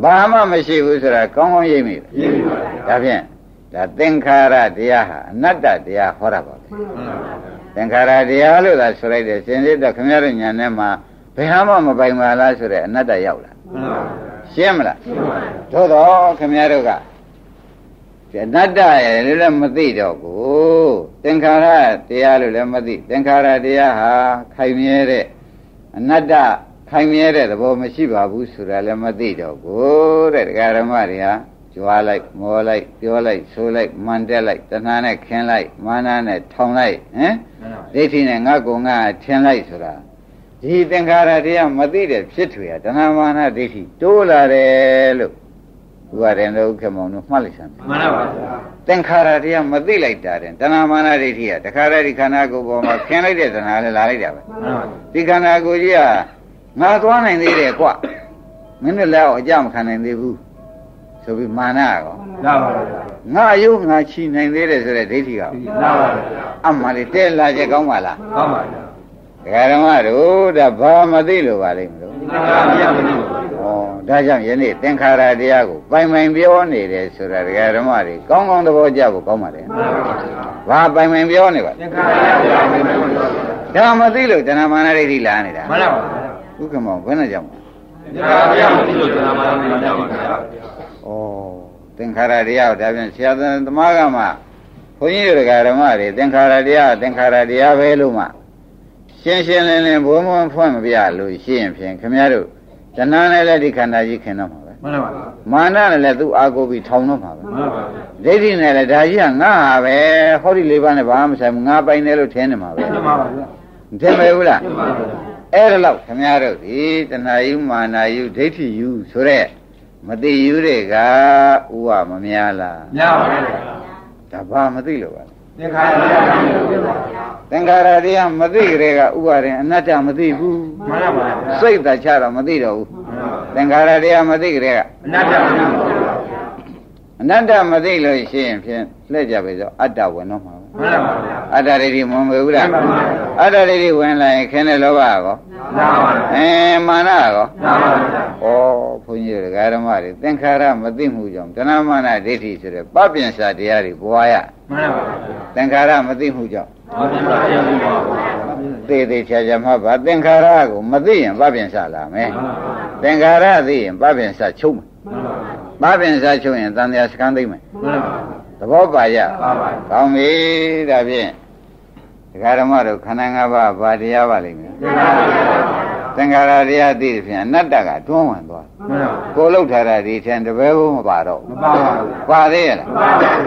ဘာမှမရှိဘူးဆိုတာကောင်းကောင်းရိပ်မိတယ်ရေးပါဗျာဒါဖြင့်ဒါသင်္ခါရတရားဟာအနတ္တတရားဟောတာပါပဲမှန်ပါဗျာသင်္ခါရတရားလို့သာဆိုလိုက်တယ်စင်စစ်တော့ခင်ဗျားတို့ညာထဲမှာဘယ်ဟာမှမပိုင်ပါလားဆိုတဲ့အနတ္တရောက်လာမှန်ပါဗျာ ရှင်းမလားရှင်းပါဗျာသို့တော့ခင်ဗျားတို့ကဒီအနတ္တရဲ့လည်းမသိတော့ကိုသင်္ခါရတရားလို့လည်းမသိသင်္ခါရတရားဟာခိုင်မြဲတဲ့အနတ္တခိုင်မြဲတဲ့သဘောမရှိပါဘူးဆိုတာလည်းမသိတော့ကိုတဲ့ဒကာဓမ္မတွေဟာကြွားလိုက်မောလိုက်ပြောလိုက်ဆိုလိုက်မန်တက်လိုက်တဏှာနဲ့ခင်းလိုက်မာနနဲ့ထောင်လိုက်ဟမ်မှန်ပါဒိဋ္ဌိနဲ့ငါကုံငါထင်လိုက်ဆိုတာ ဒီသင်္ခါရတရားမသိတဲ့ဖြစ်ထွေဟာတဏှာမာနဒိဋ္ဌိတိုးလာတယ်လို့ဘုရားရင်တို့ခေမောင်တို့မှတ်လိုက်စမ်းမှန်ပါဗျာသင်္ခါရတရားမသိလိုက်တာတဲ့တဏှာမာနဒိဋ္ဌိကတခါတည်းဒီခန္ဓာကိုယ်ပေါ်မှာခင်းလိုက်တဲ့တဏှာလည်းလာလိုက်တာပဲမှန်ပါဗျာဒီခန္ဓာကိုယ်ကြီးကငါသွားနိုင်သေးတယ်ကွမင်းတို့လည်းအကြမခံနိုင်သေးဘူးဆိုပြီးမာနကောလာပါဗျာငါအယုငါချီနိုင်သေးတယ်ဆိုတဲ့ဒိဋ္ဌိကောလာပါဗျာအမှန်လေးတဲလာချက်ကောင်းပါလားကောင်းပါဗျာ ဒကာဓမ္မတို့ဒါဘာမသိလို့ပါလိမ့်မလို့သင်္ခါရတရားမသိပါဘူးဩဒါကြောင့်ယနေ့သင်္ခါရတရားကိုပိုင်ပိုင်ပြောနေတယ်ဆိုတာဒကာဓမ္မတွေကောင်းကောင်းသဘောကျဖို့ကောင်းပါလေမှန်ပါဗျာဘာပိုင်ပိုင်ပြောနေပါသင်္ခါရတရားမသိပါဘူးဒါမသိလို့တဏမာနဒိဋ္ဌိလာနေတာမှန်ပါဗျာဥက္ကမောဘယ်နဲ့ကြောင့်သင်္ခါရတရားမသိလို့သံဃာမသိပါဘူးဗျာဩသင်္ခါရတရားကိုဒါပြန်ဆရာသမားကမှဘုန်းကြီးတို့ဒကာဓမ္မတွေသင်္ခါရတရားသင်္ခါရတရားပဲလို့မှ ရှင်းရှင်းလင်းလင်းဘုံဘုံဖွင့်မပြလို့ရှိရင်ဖြင့်ခင်ဗျားတို့တဏှာနဲ့လည်းဒီခန္ဓာကြီးခင်တော့မှာပဲမှန်ပါဗျာမာနနဲ့လည်းသူ့အာကိုပြီးထောင်တော့မှာပဲမှန်ပါဗျာဒိဋ္ဌိနဲ့လည်းဒါကြီးကငါဟာပဲဟောဒီလေးပါးနဲ့ဘာမှမဆိုင်ဘူးငါပိုင်တယ်လို့ထင်နေမှာပဲမှန်ပါဗျာမထင်ပဲဘူးလားမှန်ပါဗျာအဲ့ဒါလောက်ခင်ဗျားတို့ဒီတဏှာယူမာနာယူဒိဋ္ဌိယူဆိုတဲ့မသိယူတွေကဥဝမများလားညပါဗျာဒါဘာမသိလို့ပါလဲသင်္ခါရတရားမသိပါဘူးဗျာ သင်္ခါရတရားမသိကြတဲ့ကဥပါရင်အနတ္တမသိဘူးမှန်ပါဗျာစိတ်တချတော့မသိတော့ဘူးမှန်ပါဗျာသင်္ခါရတရားမသိကြတဲ့ကအနတ္တမသိပါဘူးဗျာအနတ္တမသိလို့ရှိရင်ဖြင့်လှည့်ကြပဲဆိုအတ္တဝင်တော့မှာပဲ မှန်ပါဗျာအတ္တဒိဋ္ဌိမဝင်ဘူးလားမှန်ပါဗျာအတ္တဒိဋ္ဌိဝင်လာရင်ခင်းတဲ့လောဘကောမှန်ပါဗျာအဲမာနကောမှန်ပါဗျာဩဘုန်းကြီးတို့ဓမ္မတွေသင်္ခါရမသိမှုကြောင့်တဏမာနဒိဋ္ဌိဆိုတဲ့ပပင်စာတရားတွေပွားရမှန်ပါဗျာသင်္ခါရမသိမှုကြောင့်ဟုတ်ပါဗျာဟုတ်ပါဗျာသေသေးချာချာမှတ်ပါသင်္ခါရကိုမသိရင်ပပင်စာလာမယ်သင်္ခါရသိရင်ပပင်စာချုပ်မယ်မှန်ပါဗျာပပင်စာချုပ်ရင်တန်တရားစကန်းသိမ့်မယ်မှန်ပါ သဘောပါရပါပါကောင်းပြီဒါဖြင့်ဒကာဓမ္မတို့ခန္ဓာ၅ပါးဘာတရားပါလိမ့်မယ်သင်္ခါရတရားသိတဲ့ဖြင့်အနတ္တကတွန်းဝင်သွားမှန်ပါကိုယ်လောက်ထားတာဒီထင်တပည့်ဘုမပါတော့မပါပါဘူးပါသေးရလား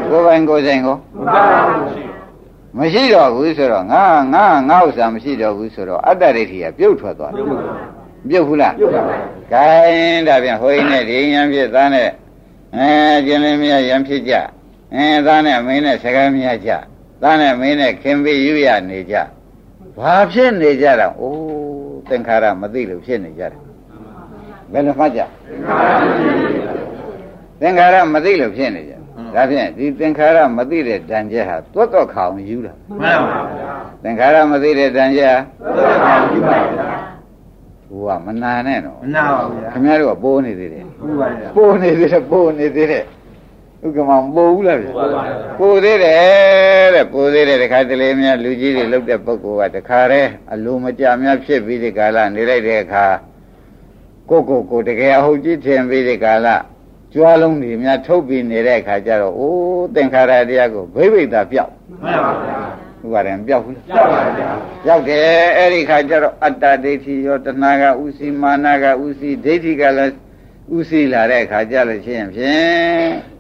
ကိုယ်ပိုင်ကိုယ်ဆိုင်ကိုမပါပါဘူးရှိမရှိတော့ဘူးဆိုတော့ငါငါငါဥစ္စာမရှိတော့ဘူးဆိုတော့အတ္တဒိဋ္ဌိကပြုတ်ထွက်သွားတယ်ပြုတ်ဘူးလားပြုတ်ပါပါဂိုင်းဒါပြန်ဟိုင်းနဲ့ဒီရန်ဖြစ်သားနဲ့အဲကျင်းလင်းမြရန်ဖြစ်ကြ အဲသားနဲ့မင်းနဲ့စကားမြကြသားနဲ့မင်းနဲ့ခင်ပြီးယူရနေကြဘာဖြစ်နေကြတာအိုးသင်္ခါရမသိလို့ဖြစ်နေကြတယ်ဘယ်လိုမှတ်ကြသင်္ခါရမသိလို့ဖြစ်နေကြဒါဖြင့်ဒီသင်္ခါရမသိတဲ့ဓာန်ချက်ဟာသွတ်တော့ခေါင်ယူတာမှန်ပါဗျာသင်္ခါရမသိတဲ့ဓာန်ချက်သက်သာပြုပါဗျာဟိုကမနာနဲ့တော့မနာပါဗျာခင်ဗျားတို့ကပိုးနေသေးတယ်ဟုတ်ပါဗျာပိုးနေသေးတယ်ပိုးနေသေးတယ် ဥက္ကမပိုးဘူးလားဗျပိုးပါဗျာပိုးသေးတယ်တဲ့ပိုးသေးတယ်တခါတလေများလူကြီးတွေလောက်တဲ့ပုဂ္ဂိုလ်ကတခါတည်းအလိုမကြများဖြစ်ပြီးဒီကာလနေလိုက်တဲ့အခါကိုကိုကိုတကယ်အဟုတ်ကြီးထင်ပြီးဒီကာလကြွားလုံးတွေများထုတ်ပြီးနေတဲ့အခါကျတော့အိုးသင်္ခါရတရားကိုဘိဗိဒ္ဓပြောက်မှန်ပါဗျာဥပါရင်ပြောက်ဘူးလားကြောက်ပါဗျာရောက်တယ်အဲ့ဒီခါကျတော့အတ္တဒိဋ္ဌိရောတဏှာကဥစီမာနကဥစီဒိဋ္ဌိကလည်းဥစီလာတဲ့ခါကျလို့ရှိရင်ဖြင့်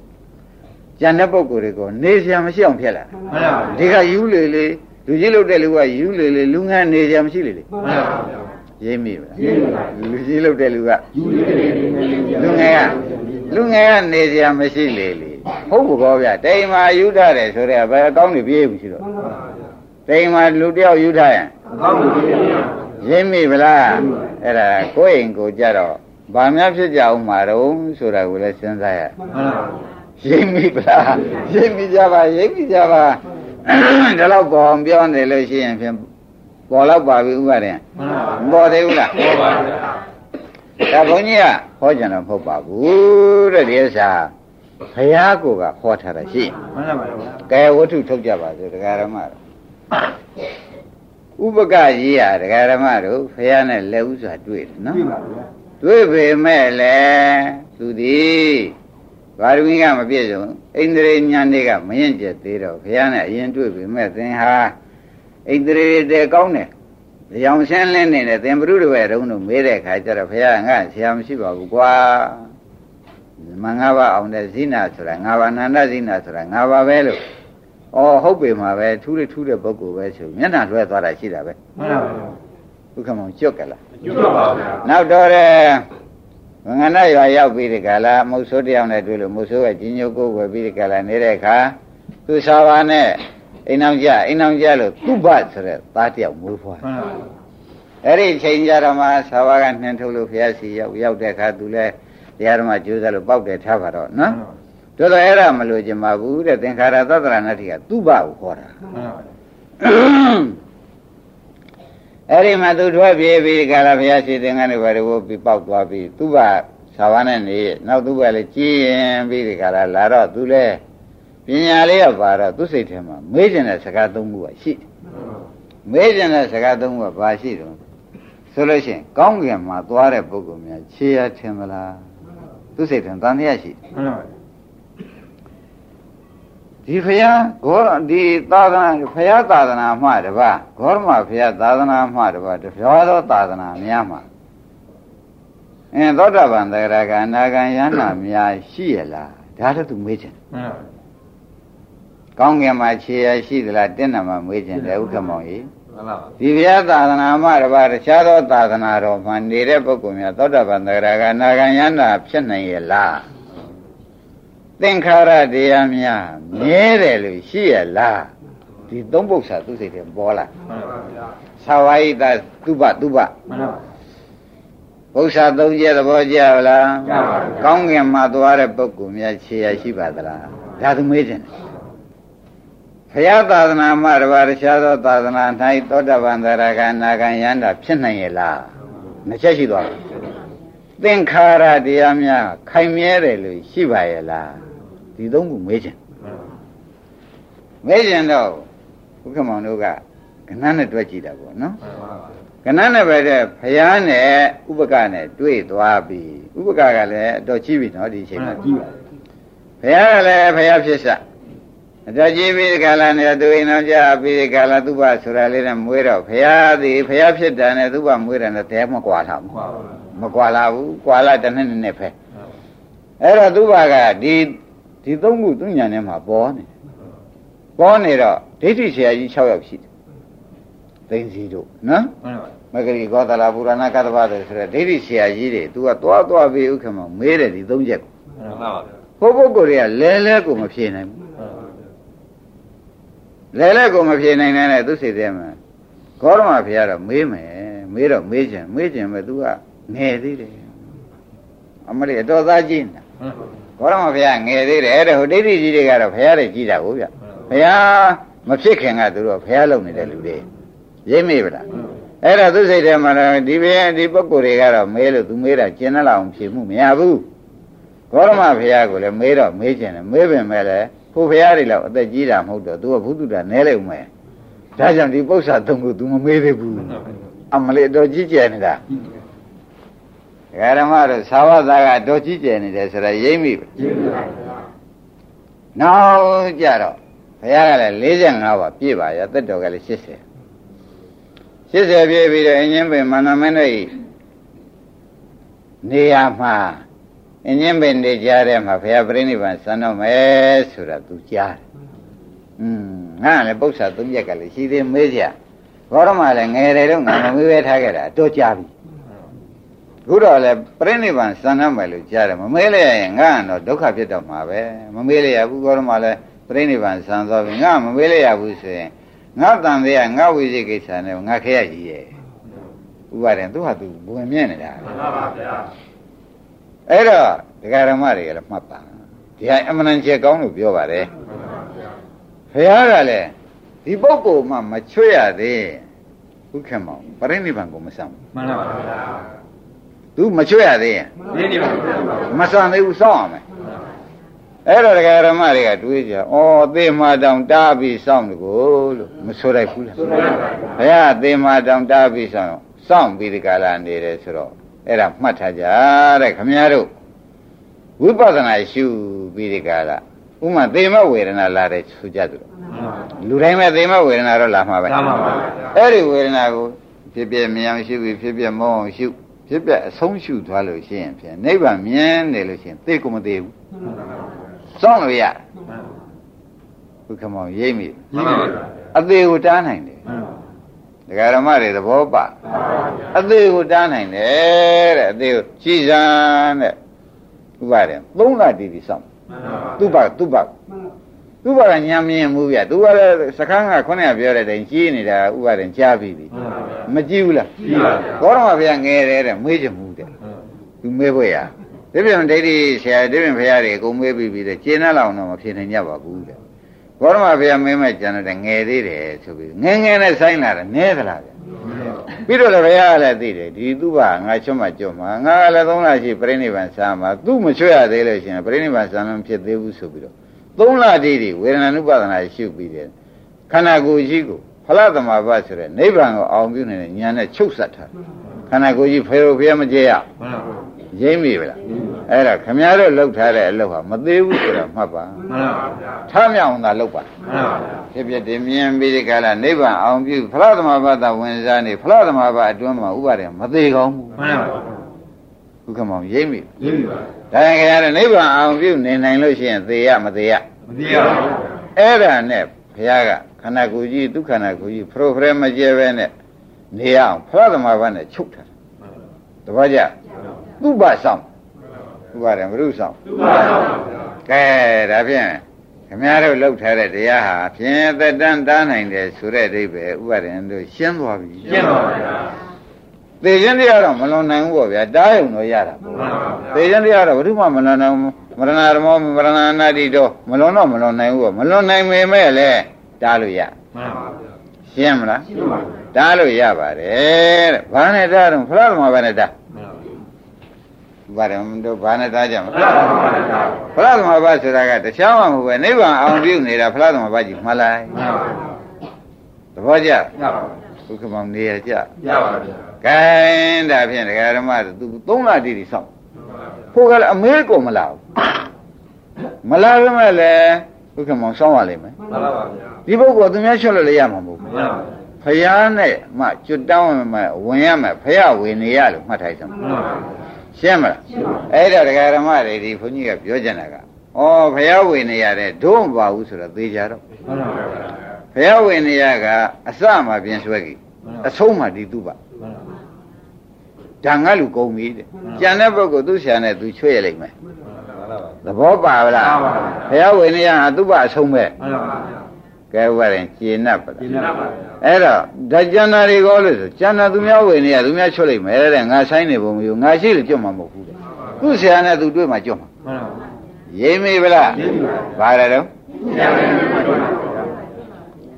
ကျန်တဲ့ပုဂ္ဂိုလ်တွေကိုနေစရာမရှိအောင်ဖြစ်လာတယ်မှန်ပါဗျာဒီကယူလေလေလူကြီးလုပ်တဲ့လူကယူလေလေလူငန်းနေစရာမရှိလေလေမှန်ပါဗျာရိပ်မိပါလားရိပ်မိပါလူကြီးလုပ်တဲ့လူကယူလေးလေးလေးလေးလူငယ်ကလူငယ်ကနေစရာမရှိလေလေဟုတ်ဘူးကောဗျတိမ်မာယူထားတယ်ဆိုတော့ဘယ်အကောင်းနေပြေးဘူးရှိတော့တိမ်မာလူတယောက်ယူထားရင်အကောင်းကြီးလေးပါရင်းမိဗလားအဲ့ဒါကိုယ့်အိမ်ကိုကြတော့ဘာများဖြစ်ကြအောင်မှာတော့ဆိုတာကိုလည်းစဉ်းစားရမှန်ပါဗျာ ရင်းမိဗလားရင်းမိကြပါရင်းမိကြပါဒါတော့ပေါ်အောင်ပြောနေလို့ရှိရင်ဖြင့်ပေါ်တော့ပါပြီဥပါရင်မှန်ပါမပေါ်သေးဘူးလားဟုတ်ပါဗျာဒါဘုန်းကြီးကဟောကြတယ်မဟုတ်ပါဘူးတဲ့ဒီဥစ္စာဘုရားကိုကဟောထားတာရှိမှန်ပါဗျာကဲဝတ္ထုထုတ်ကြပါစို့တရားဓမ္မတို့ဥပကကြီးရတရားဓမ္မတို့ဘုရားနဲ့လက်ဥစွာတွေ့တယ်နော်ပြီပါဗျာတွေ့ပေမဲ့လည်းသူသည် ဘာရမီကမပြည့်စုံဣန္ဒြေညာတွေကမရင်ကျက်သေးတော့ဘုရားနဲ့အရင်တွေ့ပေမဲ့သင်ဟာဣန္ဒြေတဲ့ကောင်းတယ်။ကြောင်ရှင်းလင်းနေတဲ့သင်ဘုရုတွေတုံးတို့မေးတဲ့အခါကျတော့ဘုရားငါဆရာမရှိပါဘူးကွာ။မင်္ဂဘာအောင်တဲ့ဇိနာဆိုတာငါဘာနန္ဒဇိနာဆိုတာငါဘာပဲလို့။အော်ဟုတ်ပေမှာပဲထူးတဲ့ထူးတဲ့ပုဂ္ဂိုလ်ပဲဆိုမျက်နှာလွှဲသွားတာရှိတာပဲမှန်ပါဗျာ။ဥက္ကမောင်ကျွတ်ကလားယူပါဗျာနောက်တော့တဲ့ ငငနာရွာရောက်ပြီးဒီကလာမုတ်ဆိုးတယောက်နဲ့တွေ့လို့မုတ်ဆိုးကကြီးညိုကိုဝယ်ပြီးဒီကလာနေတဲ့အခါသူစာပါနဲ့အိမ်အောင်ကြအိမ်အောင်ကြလို့သူ့ဘဆိုတဲ့သားတယောက်မွေးဖွားမှန်ပါဗျာအဲ့ဒီချိန်ကြတော့မှစာပါကနှင်းထုတ်လို့ဖျားစီရောက်ရောက်တဲ့အခါသူလည်းတရားဓမ္မကျိုးစားလို့ပေါက်တယ်ထားပါတော့နော်တော်တော်အဲ့ဒါမလို့ကျင်ပါဘူးတဲ့သင်္ခါရသတ္တရဏတိကသူ့ဘကိုခေါ်တာမှန်ပါဗျာ အဲ့ဒီမှာသူထွက်ပြေးပြီးကာလဘုရားရှိသင်္ကန်းတွေဘာတွေဝုတ်ပြီးပေါက်သွားပြီးသူ့ဘာသာဝနဲ့နေနောက်သူ့ဘာလည်းကြီးရင်ပြီးဒီကာလလာတော့သူလည်းပညာလေးကပါတော့သူ့စိတ်ထဲမှာမေးကျင်တဲ့စကားသုံးခုကရှိတယ်မေးကျင်တဲ့စကားသုံးခုကဘာရှိတုံးဆိုလို့ရှိရင်ကောင်းကင်မှာသွားတဲ့ပုဂ္ဂိုလ်များခြေရထင်မလားသူ့စိတ်ထဲတန်တရားရှိတယ်မှန်ပါဗျာ ဒီဖယားဂေါရဒီသာသနာဖယားသာသနာမှတပါဂေါရမဖယားသာသနာမှတပါတပြားသောသာသနာများမှာအင်းသောတာပန်တဂရကအနာဂံယန္နာများရှိရလားဒါလည်းသူမေးချင်တယ်မှန်ပါဗျာကောင်းကင်မှာခြေရရှိသလားတင်းနာမှာမေးချင်တယ်ဥက္ကမောင်ကြီးမှန်ပါဗျာဒီဘုရားသာသနာမှတပါတခြားသောသာသနာတော်မှာနေတဲ့ပုဂ္ဂိုလ်များသောတာပန်တဂရကအနာဂံယန္နာဖြစ်နိုင်ရလား သင်္ခါရတရားများမြဲတယ်လို့ရှိရလားဒီသုံးပု္ပ္ပာသူစိတ်ထဲပေါ်လာမှန်ပါဗျာသာဝိတသုဘသုဘမှန်ပါဗျာပု္ပ္ပာသုံးကျဲသဘောကျလားကျပါဘူးကောင်းကင်မှာသွားတဲ့ပုဂ္ဂိုလ်များခြေရရှိပါသလားဒါသူမေးတယ်ဘုရားသာသနာမှတပါးတခြားသောသာသနာ၌သောတပန်သရဂံနာဂံယန္တာဖြစ်နိုင်ရဲ့လားနှစ်ချက်ရှိသွားပြီသင်္ခါရတရားများခိုင်မြဲတယ်လို့ရှိပါရဲ့လား ဒီသုံးခုမေးခြင်းမေးခြင်းတော့ဘုခမောင်တို့ကကဏ္ဍနဲ့တွက်ကြည့်တာပေါ့နော်ကဏ္ဍနဲ့ပဲတဲ့ဘုရားနဲ့ဥပကနဲ့တွေ့သွားပြီဥပကကလည်းအတော်ကြီးပြီနော်ဒီအချိန်မှာကြီးပါဘုရားကလည်းဘုရားဖြစ်စားအတော်ကြီးပြီးဒီကလာနဲ့သူအိမ်တော်ကြပြီးဒီကလာသူ့ဘဆိုတာလေးနဲ့မွေးတော့ဘုရားသည်ဘုရားဖြစ်တာနဲ့သူ့ဘမွေးတယ်နဲ့တဲမကွာလာဘူးမကွာလာဘူးကွာလာတစ်နှစ်နှစ်ပဲအဲ့တော့သူ့ဘကဒီ ဒီသုံးခုသူ့ညာထဲမှာပေါ်နေပေါ်နေတော့ဒိဋ္ဌိဆရာကြီး6ယောက်ရှိတယ်သိန်းစီတို့နော်မဂရီကောသလာပုရဏကတ္တပတယ်ဆိုတော့ဒိဋ္ဌိဆရာကြီးတွေ तू ကသွားသွားပြီးဥက္ကမမေးတယ်ဒီသုံးချက်ကိုမှန်ပါပါဘုပုဂ္ဂိုလ်တွေကလဲလဲကိုမဖြေနိုင်ဘူးလဲလဲကိုမဖြေနိုင်တဲ့သူစိတ်ထဲမှာဂေါရမဘုရားတော့မေးမယ်မေးတော့မေးချင်မေးချင်ပဲ तू ကငယ်သေးတယ်အမလေးအတော်သားကြီးနေတာ ဂေါရမဘုရားငယ်သေးတယ်အဲ့ဒါဟိုဒိဋ္ဌိကြီးတွေကတော့ဘုရားတွေကြီးတာကိုဗျဘုရားမဖြစ်ခင်ကသူတို့ဘုရားလုံနေတဲ့လူတွေရိပ်မိဗလားအဲ့ဒါသူစိတ်ထဲမှာဒီဘယ်ဒီပုဂ္ဂိုလ်တွေကတော့မေးလို့သူမေးတာကျင်နှလောက်ဖြေမှုမရဘူးဂေါရမဘုရားကိုလည်းမေးတော့မေးကျင်တယ်မေးပင်မဲ့လည်းဖို့ဘုရားတွေလောက်အသက်ကြီးတာမဟုတ်တော့သူကဘုသူတာနဲလိုက်ဦးမယ်ဒါကြောင့်ဒီပု္ပ္ပာသုံးခု तू မမေးသေးဘူးအမလေးတော့ကြီးကျယ်နေတာ ဓမ္မတို့သာဝသာကတော်ကြီးကျယ်နေတယ်ဆိုတော့ရိမ့်မိပဲနောက်ကြတော့ဘုရားကလည်း45ပါပြည့်ပါရဲ့သက်တော်ကလည်း80 80ပြည့်ပြီးတော့အင်းချင်းပင်မန္တမင်းတို့နေရာမှာအင်းချင်းပင်နေကြတဲ့မှာဘုရားပြိဋိဘံစံတော့မယ်ဆိုတာသူကြားတယ်။อืมငါလည်းပု္ပ္ပာသုံးရက်ကလည်းရှိသေးမေးကြ။ဘောရမလည်းငယ်တယ်တော့ငါမမေးပဲထားခဲ့တာတော့ကြားပြီ။ ခုတော့လည်းပြိဋိဘံစံတော့မယ်လို့ကြားတယ်မမေးလိုက်ရင်ငါကတော့ဒုက္ခဖြစ်တော့မှာပဲမမေးလိုက်ရဘူးဘောရမလည်းပြိဋိဘံစံတော့ပြီငါမမေးလိုက်ရဘူးဆိုရင်ငါတန်သေးကငါဝိဇိကိစ္စနဲ့ငါခရကြီးရဲ့ဥပါရင်သူဟာသူဘဝင်မြင့်နေတာမှန်ပါဗျာအဲ့တော့ဒကာရမတွေကလည်းမှတ်ပါဒီဟာအမှန်တန်ချက်ကောင်းလို့ပြောပါတယ်ဘုရားကလည်းဒီပုဂ္ဂိုလ်မှမချွတ်ရသေးဥက္ကမောပရိနိဗ္ဗာန်ကိုမဆောင်မှန်ပါဗျာ သူမချွတ်ရသေးရင်ပရိနိဗ္ဗာန်မဆောင်သေးဘူးစောင့်ရမယ်အဲ့တော့ဒကာရမတွေကတွေးကြ။အော်သေမာတောင်တားပြီးစောင့်တကိုလို့မဆိုလိုက်ဘူးလား။ဆိုလိုက်ပါဘူး။ဘုရားသေမာတောင်တားပြီးစောင့်စောင့်ပြီးဒီကလာနေတယ်ဆိုတော့အဲ့ဒါမှတ်ထားကြတဲ့ခမည်းတော်ဝိပဿနာရှုပြီးဒီကလာဥမာသေမဝေဒနာလာတယ်ဆိုကြသူလူတိုင်းပဲသေမဝေဒနာတော့လာမှာပဲ။မှန်ပါပါ။အဲ့ဒီဝေဒနာကိုဖြစ်ပြမြင်အောင်ရှုပြီးဖြစ်ပြမောအောင်ရှု ဖြစ်ပြအဆုံးရှုသွားလို့ရှိရင်ဖြင့်နိဗ္ဗာန်မြင်တယ်လို့ရှိရင်သိကိုမသိဘူး။မှန်ပါပါစောင့်လို့ရဘုခမောင်ရိပ်မိအသေးကိုတားနိုင်တယ်ဒကာရမတွေသဘောပါအသေးကိုတားနိုင်တယ်တဲ့အသေးကိုကြည်စမ်းတဲ့ဥပါတယ်သုံးလတည်ပြီးစောင့်သူ့ဘာသူ့ဘာ သူ့ဘာကညံမြင်မှုပြသူကလည်းစခန်းကခုနကပြောတဲ့တိုင်ကြီးနေတာဥပါတယ်ကြားပြီးပြီမကြည့်ဘူးလားကြည့်ပါဘောရမဘုရားငယ်တယ်တဲ့မေးချင်မှုတဲ့သူမေးဖို့ရဒီပြန်ဒိဋ္ဌိဆရာဒီပြန်ဘုရားတွေအကုန်မေးပြီးပြီတဲ့ကျင်းတဲ့လောက်တော့မဖြစ်နိုင်ကြပါဘူးတဲ့ဘောရမဘုရားမင်းမဲ့ကျန်တဲ့ငယ်သေးတယ်ဆိုပြီးငယ်ငယ်နဲ့ဆိုင်လာတယ်နဲသလားဗျပြီးတော့လည်းဘုရားကလည်းသိတယ်ဒီသူ့ဘာငါချွတ်မှကြွမှာငါကလည်းသုံးလရှိပြိဋိဘံစာမှာသူ့မချွတ်ရသေးလို့ရှိရင်ပြိဋိဘံစာလုံးဖြစ်သေးဘူးဆိုပြီးတော့ သုံးလတည်းဒီဝေဒနာနုပါဒနာရှုပြီးတယ်ခန္ဓာကိုယ်ကြီးကိုဖလားသမဘာဆိုတဲ့နိဗ္ဗာန်ကိုအောင်ပြုနေတဲ့ဉာဏ်နဲ့ချုပ်ဆက်ထားခန္ဓာကိုယ်ကြီးဖေရဖျက်မကြရရိမ့်မိဗလားအဲ့ဒါခမည်းတော်လှုပ်ထားတဲ့အလုပ်ဟာမသေးဘူးဆိုတော့မှတ်ပါမှန်ပါဗျာထားမြောင်သာလှုပ်ပါမှန်ပါဗျာဖြစ်ဖြစ်တင်မြင်ပြီးဒီကလာနိဗ္ဗာန်အောင်ပြုဖလားသမဘာသာဝင်စားနေဖလားသမဘာအတွင်းမှာဥပါဒေမသေးကောင်းဘူးမှန်ပါဗျာဥက္ကမောင်ရိမ့်မိရိမ့်မိပါ ဒါရင်ခင်ဗျားနိဗ္ဗာန်အောင်ပြုနေနိုင်လို့ရှိရင်သေရမသေးရမသေးရပါဘူးအဲ့ဒါနဲ့ဘုရားကခန္ဓာကိုယ်ကြီးဒုက္ခနာကိုယ်ကြီးဖရိုဖရဲမကျဲပဲနဲ့နေရအောင်ဖလားသမဘာနဲ့ချုပ်ထားတပည့်ကြသူ့ဘာဆောင်ဥပါဒံဘုရုဆောင်ဥပါဒံကဲဒါဖြင့်ခမည်းတော်လှုပ်ထားတဲ့တရားဟာဖြင့်သက်တမ်းတားနိုင်တယ်ဆိုတဲ့အဓိပ္ပာယ်ဥပါဒံတို့ရှင်းသွားပြီရှင်းပါပါဗျာ သေခြင်းတရားတော့မလွန်နိုင်ဘူးပေါ့ဗျာတားရုံတော့ရတာပေါ့သေခြင်းတရားတော့ဘုရုမှမလွန်နိုင်ဘူးမရဏဓမ္မမရဏနာတိတော့မလွန်တော့မလွန်နိုင်ဘူးပေါ့မလွန်နိုင်ပေမဲ့လည်းတားလို့ရမှန်ပါဗျာရှင်းမလားရှင်းပါဗျာတားလို့ရပါတယ်တဲ့ဘာနဲ့တားတော့ဖလားသမားဘာနဲ့တားမှန်ပါဘာတယ်တို့ဘာနဲ့တားကြမဗျာလဲမှန်ပါဗျာဖလားသမားဘာဆိုတာကတခြားမှမဟုတ်ပဲနိဗ္ဗာန်အောင်ပြုနေတာဖလားသမားဘာကြီးမှတ်လိုက်မှန်ပါဗျာသဘောကျရပါဗျာဘုက္ခမောင်နေရကြရပါဗျာ ကဲဒါဖြင့်ဒကာဓမ္မတို့သူသုံးလတိတိစောင့်ဖို့ကလည်းအမေးကိုမလာဘူးမလာရမဲ့လေဘုက္ခမောင်စောင့်ရလိမ့်မယ်မှန်ပါဗျာဒီပုဂ္ဂိုလ်သူများချွတ်လို့လည်းရမှာမဟုတ်ဘူးမှန်ပါဗျာဖယားနဲ့မှကျွတ်တောင်းမှဝင်ရမယ်ဖယားဝင်နေရလို့မှတ်ထားကြမှာမှန်ပါဗျာရှင်းမလားအဲ့ဒါဒကာဓမ္မတွေဒီဘုန်းကြီးကပြောကြတာကဩဖယားဝင်နေရတယ်ဒုံမပါဘူးဆိုတော့သေချာတော့မှန်ပါဗျာဖယားဝင်နေရကအစမှပြင်ဆွဲကြည့်အဆုံးမှဒီသူ့ပါမှန်ပါ ဒါငါလူကုန်ပြီတဲ့ကြံတဲ့ပုဂ္ဂိုလ်သူ့ဆရာနဲ့သူချွေရလိမ့်မယ်မှန်ပါသဘောပါဗလားပါပါဖယားဝင်နေရဟာသူ့ဘာအဆုံးပဲမှန်ပါဗျာကဲဥပါရင်ကျေနပ်ပါလားဒီနေ့ပါဗျာအဲ့တော့ဒါကျန်တာတွေကောလို့ဆိုကျန်တာသူများဝင်နေရသူများချွတ်လိုက်မယ်တဲ့ငါဆိုင်နေပုံမျိုးငါရှိလို့ကြွမှာမဟုတ်ဘူးတဲ့သူ့ဆရာနဲ့သူတွေ့မှကြွမှာမှန်ပါရိပ်မိဗလားရိပ်မိပါဘာလဲတော့ဆရာလည်းမှန်ပါဗျာ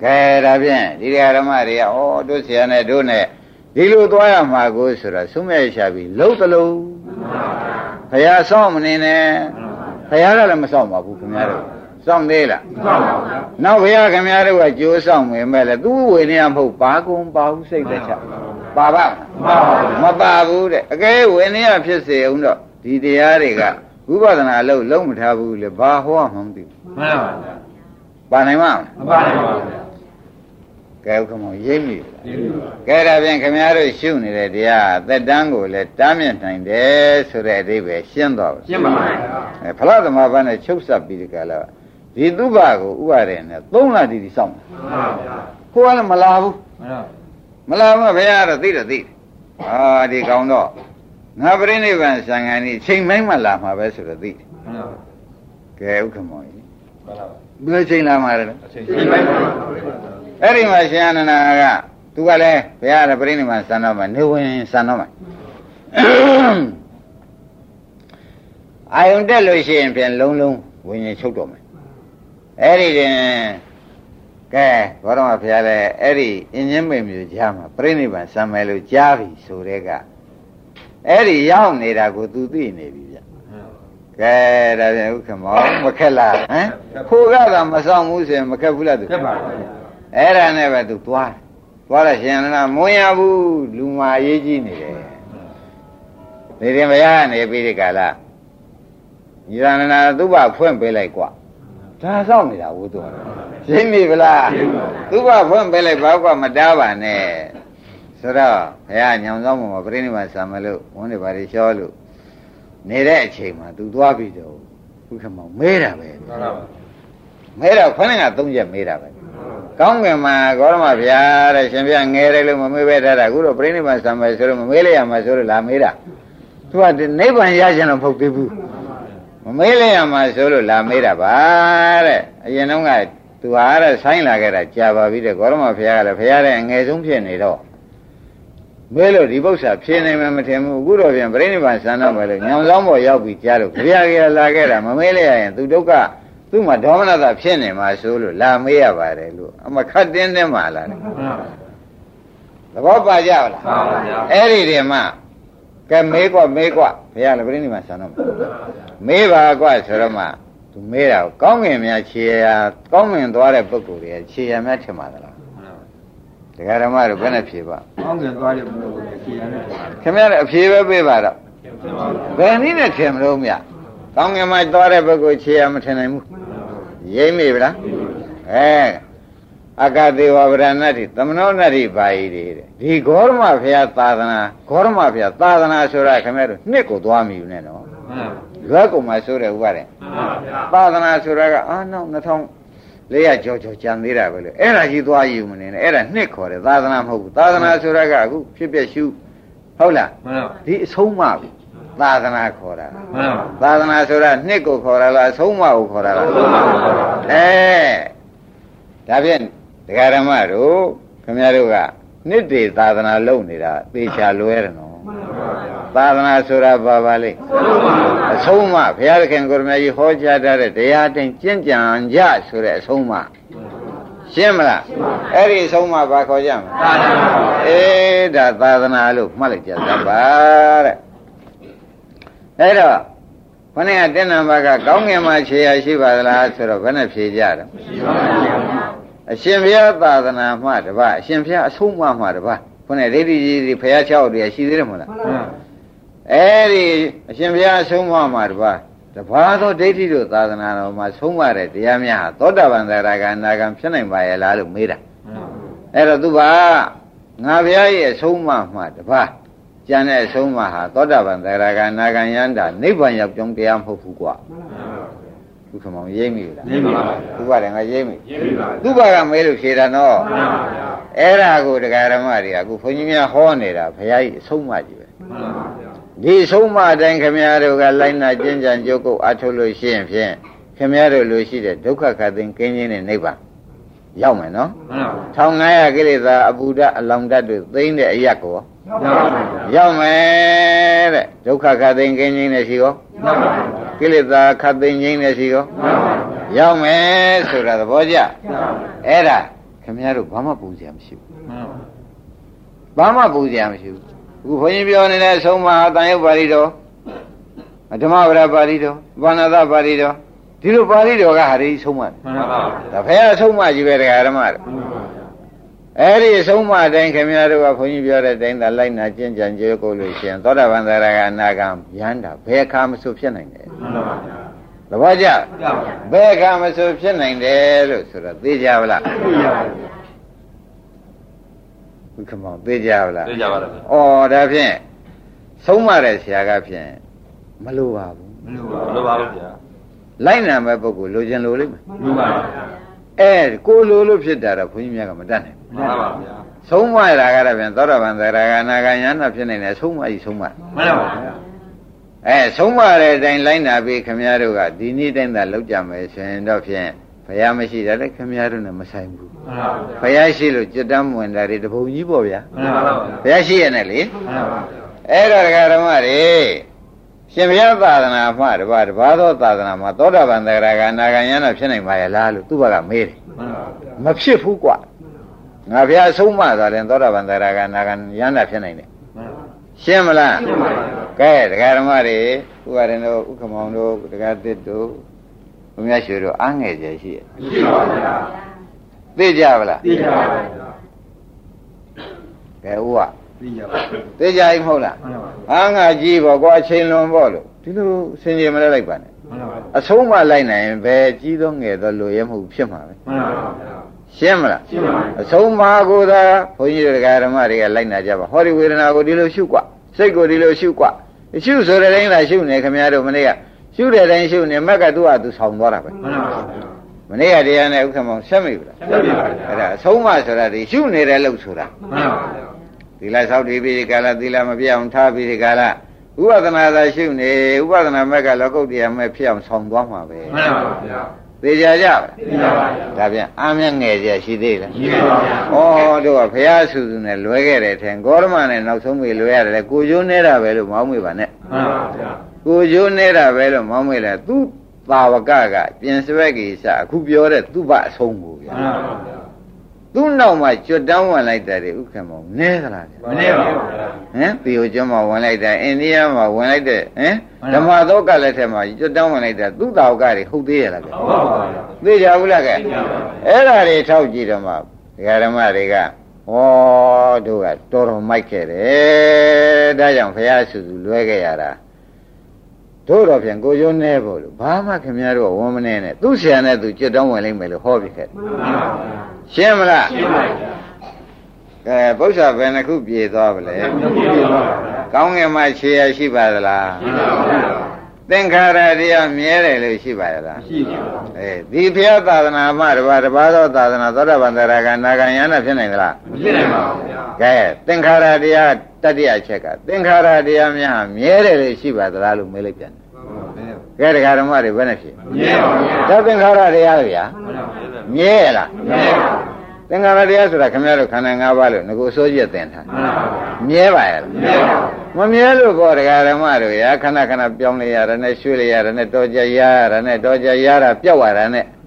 ကဲဒါဖြင့်ဒီဓမ္မတွေကဩတို့ဆရာနဲ့တို့နဲ့ ဒီလိုသွားရမှာကိုဆိုတော့သုံးမဲ့ရှာပြီးလှုပ်တလုံးဘုရားဆောင်မနေနဲ့ဘုရားကလည်းမဆောင်ပါဘူးခင်ဗျားတို့ဆောင်သေးလားမှန်ပါဗျာနောက်ဘုရားခင်ဗျားတို့ကကြိုးဆောင်ဝင်မဲ့လေသူဝေနေရမဟုတ်ဘာကုံပါဘူးစိတ်သက်ချပါပါမပါဘူးတဲ့အကဲဝေနေရဖြစ်စေအောင်တော့ဒီတရားတွေကဝိပဿနာအလုပ်လုံးမထားဘူးလေဘာဟောမှမသိဘူးမှန်ပါဗျာပါနိုင်မလားမပါနိုင်ပါဗျာ ကဲဥက္ကမောရိပ်မိလားဒီနေ့ပါကဲဒါဖြင့်ခင်ဗျားတို့ရှုနေတဲ့တရားသက်တမ်းကိုလည်းတားမြစ်နိုင်တယ်ဆိုတဲ့အဓိပ္ပာယ်ရှင်းသွားပါရှင်းပါဗျာအဲဖလားသမားဘာနဲ့ချုပ်ဆက်ပြီးဒီကလာဒီသူ့ဘာကိုဥပါရဲနဲ့၃လတိတိစောင့်တယ်မှန်ပါဗျာကိုကလည်းမလာဘူးမှန်ပါမလာဘူးဘုရားကတော့သိတော့သိတယ်အာဒီကောင်တော့ငါပြိဋိဘံဆံဃာนี่ချိန်မိုင်းမှလာမှာပဲဆိုတော့သိတယ်မှန်ပါကဲဥက္ကမောကြီးမှန်ပါဘယ်လိုချိန်လာမှာလဲအချိန်ရှင်းပါဗျာ အဲ့ဒီမှာရှင်အနန္ဒာကသူကလည်းဘုရားကပြိဋိဘံဆံတော့မှာနေဝင်ဆံတော့မှာအာယုန်တက်လို့ရှိရင်ပြန်လုံးလုံးဝิญဉ်ချုပ်တော့မယ်အဲ့ဒီတင်ကဲဘောရမဘုရားလည်းအဲ့ဒီအင်းချင်းမိန်မျိုးကြားမှာပြိဋိဘံဆံမယ်လို့ကြားပြီဆိုတဲ့ကအဲ့ဒီရောက်နေတာကိုသူသိနေပြီဗျကဲဒါပြန်ဥက္ကမောမခက်လားဟမ်ခိုးကသာမဆောင်ဘူးဆိုရင်မခက်ဘူးလားသူတက်ပါဗျာ အဲ့ဒါနဲ့ပဲသူသွားတယ်သွားတော့ရှင်နာမွန်ရဘူးလူမာရေးကြီးနေတယ်နေရင်ဘုရားကနေပြီးဒီကလာညီရဏနာသူ့ဘာဖွင့်ပေးလိုက်ကွာဒါဆောင်နေတာဝုသူရှင်းပြီဗလားသူ့ဘာဖွင့်ပေးလိုက်ဘာကွာမတားပါနဲ့ဆိုတော့ဘုရားညောင်ဆောင်မှာပြိဋိမာဆံမလို့ဝန်းတွေဘာတွေလျှောလို့နေတဲ့အချိန်မှာသူသွားပြီးတော့ဘုခမောင်မဲတာပဲမှန်ပါမဲတော့ခொနဲ့ကသုံးချက်မဲတာပဲ ကောင်းကင်မှာဂေါရမဗျာတဲ့ရှင်ဗျာငယ်တယ်လို့မမေးပဲထားတာအခုတော့ပြိဋိဘံဆံမယ်ဆိုတော့မမေးလိုက်ရမှာဆိုတော့လာမေးတာသူကဒီနိဗ္ဗာန်ရခြင်းတော့မဟုတ်သေးဘူးမမေးလိုက်ရမှာဆိုလို့လာမေးတာပါတဲ့အရင်တော့ကသူဟာတဲ့ဆိုင်းလာခဲ့တာကြာပါပြီတဲ့ဂေါရမဗျာကလည်းဘုရားတဲ့အငယ်ဆုံးဖြစ်နေတော့မဲလို့ဒီပု္ပ္ပာဖြေနေမှမထင်ဘူးအခုတော့ပြန်ပြိဋိဘံဆံတော့မယ်လို့ညောင်ဆောင်ပေါ်ရောက်ပြီးကြားလို့ဘုရားကလာခဲ့တာမမေးလိုက်ရရင်သူဒုက္ခ သူ့မှာဒေါမနတာဖြစ်နေမှာဆိုလို့လာမေးရပါတယ်လို့အမခတ်တင်းတင်းမှလာတယ်မှန်ပါသဘောပါကြပါလားမှန်ပါဗျာအဲ့ဒီတည်းမှကဲမေးကွမေးကွဘုရားလည်းပြိဋိမှာဆံတော့မယ်မေးပါကွဆိုတော့မှသူမေးတာကိုကောင်းငင်များခြေရာကောင်းငင်သွားတဲ့ပုဂ္ဂိုလ်တွေခြေရာများထင်ပါသလားတရားဓမ္မတို့ဘယ်နဲ့ဖြေပါကောင်းကင်သွားတဲ့ဘုရားကိုခြေရနဲ့ပြန်ပါခင်ဗျားတို့အဖြေပဲပေးပါတော့ပါဘယ်နည်းနဲ့ထင်မလို့မြ ကောင်းငင်မှာသွားတဲ့ပုဂ္ဂိုလ်ခြေရာမထင်နိုင်ဘူးရိမ့်မိဗလားအဲအကတိဝဗရဏတိသမနောနတိပါဠိတွေတဲ့ဒီဂေါရမဘုရားသာသနာဂေါရမဘုရားသာသနာဆိုတာခင်ဗျားတို့နှစ်ကိုသွားမိဘူးနဲ့နော်မှန်ရွက်ကုန်မှာဆိုတဲ့ဥပါတဲ့ပါဗျာသာသနာဆိုတာကအာနောက်2400ကျော်ကျော်ကြံသေးတာပဲလေအဲ့ဒါကြီးသွားယူမနေနဲ့အဲ့ဒါနှစ်ခေါ်တယ်သာသနာမဟုတ်ဘူးသာသနာဆိုတာကအခုဖြစ်ဖြစ်ရှုဟုတ်လားမှန်ပါဒီအဆုံးမပြီ သာသနာခေါ်တာမှန်ပါသာသနာဆိုတာနှစ်ကိုခေါ်တာလားအဆုံးမကိုခေါ်တာလားအဆုံးအမကိုခေါ်တာပါအဲဒါဖြင့်ဒကာရမတို့ခင်ဗျားတို့ကနှစ်တေသာသနာလုပ်နေတာသေချာလွဲတယ်နော်သာသနာဆိုတာဘာပါလဲအဆုံးအမဘုရားသခင်ကိုရမကြီးဟောကြားထားတဲ့တရားတိုင်းကျင့်ကြံကြဆိုတဲ့အဆုံးအမရှင်းမလားအဲ့ဒီဆုံးမဘာခေါ်ကြမလဲအေးဒါသာသနာလို့မှတ်လိုက်ကြသပါတဲ့ အဲ့တော့ခொနဲ့ကတင်းနံပါတ်ကကောင်းငင်မှာခြေရရှိပါသလားဆိုတော့ဘယ်နဲ့ဖြေကြတော့အရှင်ဘုရားသာသနာမှတပါအရှင်ဘုရားအဆုံးမမှတပါခொနဲ့ဒိဋ္ဌိကြီးဒီဘုရား၆တည်းရှိသေးတယ်မဟုတ်လားအဲ့ဒီအရှင်ဘုရားအဆုံးမမှတပါတပါးသောဒိဋ္ဌိတို့သာသနာတော်မှာဆုံးမတဲ့တရားများဟာသောတာပန်သရဂါနာဂံဖြစ်နိုင်ပါရဲ့လားလို့မေးတာအဲ့တော့သူကငါဘုရားရဲ့အဆုံးမမှတပါး ကျန်တဲ့အဆုံးမဟာသောတာပန်သရဂါနာဂံယန္တာနိဗ္ဗာန်ရောက်ကြောင်းတရားမဟုတ်ဘူးကွာဘုခမောင်ရိမ့်ပြီလားရိမ့်ပါဘူးဘုရားလည်းငါရိမ့်ပြီရိမ့်ပြီပါသူဘာကမဲလို့ဖြေတာနော်မှန်ပါဗျာအဲ့ဒါကိုတရားဓမ္မတွေကအခုဘုန်းကြီးများဟောနေတာဘုရားကြီးအဆုံးမကြီးပဲမှန်ပါဗျာဒီဆုံးမအတိုင်းခမည်းတော်ကလိုက်နာကျင့်ကြံကြုတ်ကုတ်အထုတ်လို့ရှိရင်ဖြင့်ခမည်းတော်လိုရှိတဲ့ဒုက္ခခတ်သိင်ကင်းခြင်းနဲ့နိဗ္ဗာန်ရောက်မယ်နော်မှန်ပါ1500ကိလေသာအပူဓာတ်အလောင်ဓာတ်တွေသိမ့်တဲ့အရက်ကို ရောက်မယ်တဲ့ဒုက္ခခတ်သိင်ကင်းခြင်းနဲ့ရှိရောမှန်ပါကိလေသာခတ်သိင်ခြင်းနဲ့ရှိရောမှန်ပါရောက်မယ်ဆိုတာသဘောကျအဲ့ဒါခမည်းတော်ဘာမှပူစရာမရှိဘူးမှန်ပါဘာမှပူစရာမရှိဘူးအခုဘုန်းကြီးပြောနေတဲ့အဆုံးမအတန်ရုပ်ပါဠိတော်ဓမ္မဝရပါဠိတော်ဘာနာသပါဠိတော်ဒီလိုပါဠိတော်ကဟာဒီဆုံးမမှန်ပါပါဒါဖះဆုံးမကြီးပဲတရားဓမ္မတော် အဲ့ဒီဆုံးမအတိုင်းခင်ဗျားတို့ကဘုန်းကြီးပြောတဲ့အတိုင်းသာလိုက်နာကျင့်ကြံကြဲကိုလို့ရှိရင်သောတာပန်သရကအနာဂံယန္တာဘယ်အခါမှဆိုဖြစ်နိုင်တယ်မှန်ပါပါသဘောကျဘယ်အခါမှဆိုဖြစ်နိုင်တယ်လို့ဆိုတော့သိကြပါလားသိကြပါဘူးဘုခမောင်သိကြပါလားသိကြပါလားဩဒါဖြင့်ဆုံးမတဲ့ဆရာကဖြင့်မလိုပါဘူးမလိုပါဘူးမလိုပါဘူးဗျာလိုက်နာမဲ့ပုဂ္ဂိုလ်လိုချင်လိုလိမ့်မယ်လိုပါပါအဲကိုလိုလို့ဖြစ်တာတော့ဘုန်းကြီးများကမတတ်နိုင်ဘူး မှန်ပါဗျာဆုံးမရတာကတော့ဖြင့်သောတာပန်သရဂနာဂယန္တာဖြစ်နိုင်တယ်ဆုံးမကြီးဆုံးမမှန်ပါပါဗျာအဲဆုံးမတဲ့အတိုင်းလိုက်နာပြီးခမည်းတော်ကဒီနေ့တိုင်းသာလောက်ကြမယ်ဆိုရင်တော့ဖြင့်ဘုရားမရှိတာလည်းခမည်းတော်နဲ့မဆိုင်ဘူးမှန်ပါဗျာဘုရားရှိလို့จิตတမ်းဝင်တာတွေတပုံကြီးပေါ့ဗျာမှန်ပါဗျာဘုရားရှိရနဲ့လေမှန်ပါဗျာအဲ့တော့ဒကာဓမ္မတွေရှင်ဘုရားသာသနာမှတပါးတပါးသောသာသနာမှာသောတာပန်သရဂါနာဂံယန္တာဖြစ်နိုင်ပါရဲ့လားလို့သူ့ဘကမေးတယ်မဖြစ်ဘူးကွာ ငါဘုရားဆုံးမသွားတယ်သောတာပန်သရဂါနာဂံယန္တာဖြစ်နိုင်တယ်ရှင်းမလားရှင်းပါပါကဲဒကာဓမ္မတွေဥပါရင်တို့ဥက္ကမောင်တို့ဒကာသစ်တို့ဘုရားရွှေတို့အားငယ်ကြရှိရဲ့ရှိပါဗျာသိကြပါလားသိကြပါဗျာကဲဥကသိကြပါသိကြရင်မဟုတ်လားအားငါကြီးပေါ့ကွာအချိန်လွန်ပေါ့လို့ဒီလိုစင်ကြယ်မလဲလိုက်ပါနဲ့အဆုံးမလိုက်နိုင်ရင်ဘယ်ကြီးသောငယ်သောလူရဲမှုဖြစ်မှာပဲမှန်ပါဗျာ ရှင်းမလားရှင်းပါအဆုံးမကိုသာဘုန်းကြီးတို့ဓမ္မတွေကလိုက်နာကြပါဟောဒီဝေဒနာကိုဒီလိုရှုกว่าစိတ်ကိုဒီလိုရှုกว่าရှုဆိုတဲ့တိုင်းသာရှုနေခင်ဗျားတို့မနေ့ကရှုတဲ့တိုင်းရှုနေမက်ကသူ့ဟာသူဆောင်သွားတာပဲမှန်ပါဗျာမနေ့ကတရားနဲ့ဥက္ကမောင်ဆက်မိဘူးလားဆက်မိပါဗျာအဲ့ဒါအဆုံးမဆိုတာဒီရှုနေတဲ့လို့ဆိုတာမှန်ပါဗျာသီလဆောက်တည်ပြီးဒီကာလသီလမပြတ်အောင်ထားပြီးဒီကာလဥပဒနာသာရှုနေဥပဒနာမက်ကလောကုတ္တရာမဲ့ဖြစ်အောင်ဆောင်သွားမှာပဲမှန်ပါဗျာ သိကြကြပါသိကြပါဗျာဒါပြန်အာမြငယ်ကြရှိသေးလားရှိပါဗျာဩတို့ကဘုရားဆုစုနဲ့လွဲခဲ့တယ်ထင်ဂေါရမနဲ့နောက်ဆုံးပြီလွဲရတယ်လေကိုကျိုးနေတာပဲလို့မောင်းမေးပါနဲ့မှန်ပါဗျာကိုကျိုးနေတာပဲလို့မောင်းမေးလဲသူသာဝကကပြင်စဝက်ကြီးစအခုပြောတဲ့သူ့ဘအဆုံးကိုဗျာမှန်ပါဗျာ သူ့နောက်မှာကျွတ်တန်းဝင်လိုက်တယ်ဥက္ကမောနဲသလားမနဲပါဘူးဟမ်ပြည်ကျွန်းမှာဝင်လိုက်တာအိန္ဒိယမှာဝင်လိုက်တဲ့ဟမ်ဓမ္မသောကလက်ထက်မှာကျွတ်တန်းဝင်လိုက်တာသူ့တာဝကတွေဟုတ်သေးရလားဗျဟုတ်ပါဘူးသိကြဘူးလားကဲအဲ့ဒါတွေထောက်ကြည့်တော့မှဒကာဓမ္မတွေကဩတို့ကတော်တော်မိုက်ခဲ့တယ်ဒါကြောင့်ဘုရားဆုစုလွဲခဲ့ရတာ တို့တော့ဖြင့်ကိုရုံးနေဖို့လို့ဘာမှခင်ဗျားတို့ကဝမ်းမနေနဲ့သူ့ဆရာနဲ့သူကြွတောင်းဝင်လိမ့်မယ်လို့ဟောပြီးခဲ့ရှင်းမလားရှင်းပါပြီကဲပု္ပ္ပာဘယ်နှခုပြေသွားပါလဲကောင်းငင်မှခြေရရှိပါသလားသင်္ခါရတရားမြဲတယ်လို့ရှိပါရဲ့လားရှိပါဘူးအဲဒီဘုရားသာသနာမှတပါးတပါးသောသာသနာသောတာပန်တရားကနာဂံယန္တာဖြစ်နိုင်သလားမဖြစ်နိုင်ပါဘူးဗျာကဲသင်္ခါရတရားတတိယချက်ကသင်္ခါရတရားများမြဲတယ်လို့ရှိပါသလားလို့မေးလိုက်ပြန် ကဲတရားဓမ္မတွေဘယ်နဲ့ဖြစ်မြဲပါဗျာဒါသင်္ခါရတရားတွေဗျာမြဲလားမြဲပါသင်္ခါရတရားဆိုတာခင်ဗျားတို့ခန္ဓာ၅ပါးလို့ငကိုအစိုးရသင်ထားမြဲပါရဲ့မြဲပါမမြဲလို့ဘောတရားဓမ္မတို့ရာခဏခဏပြောင်းလဲရတာနဲ့ရွှေ့လဲရတာနဲ့တောကြရရတာနဲ့တောကြရတာပြောက်ရတာနဲ့ဟ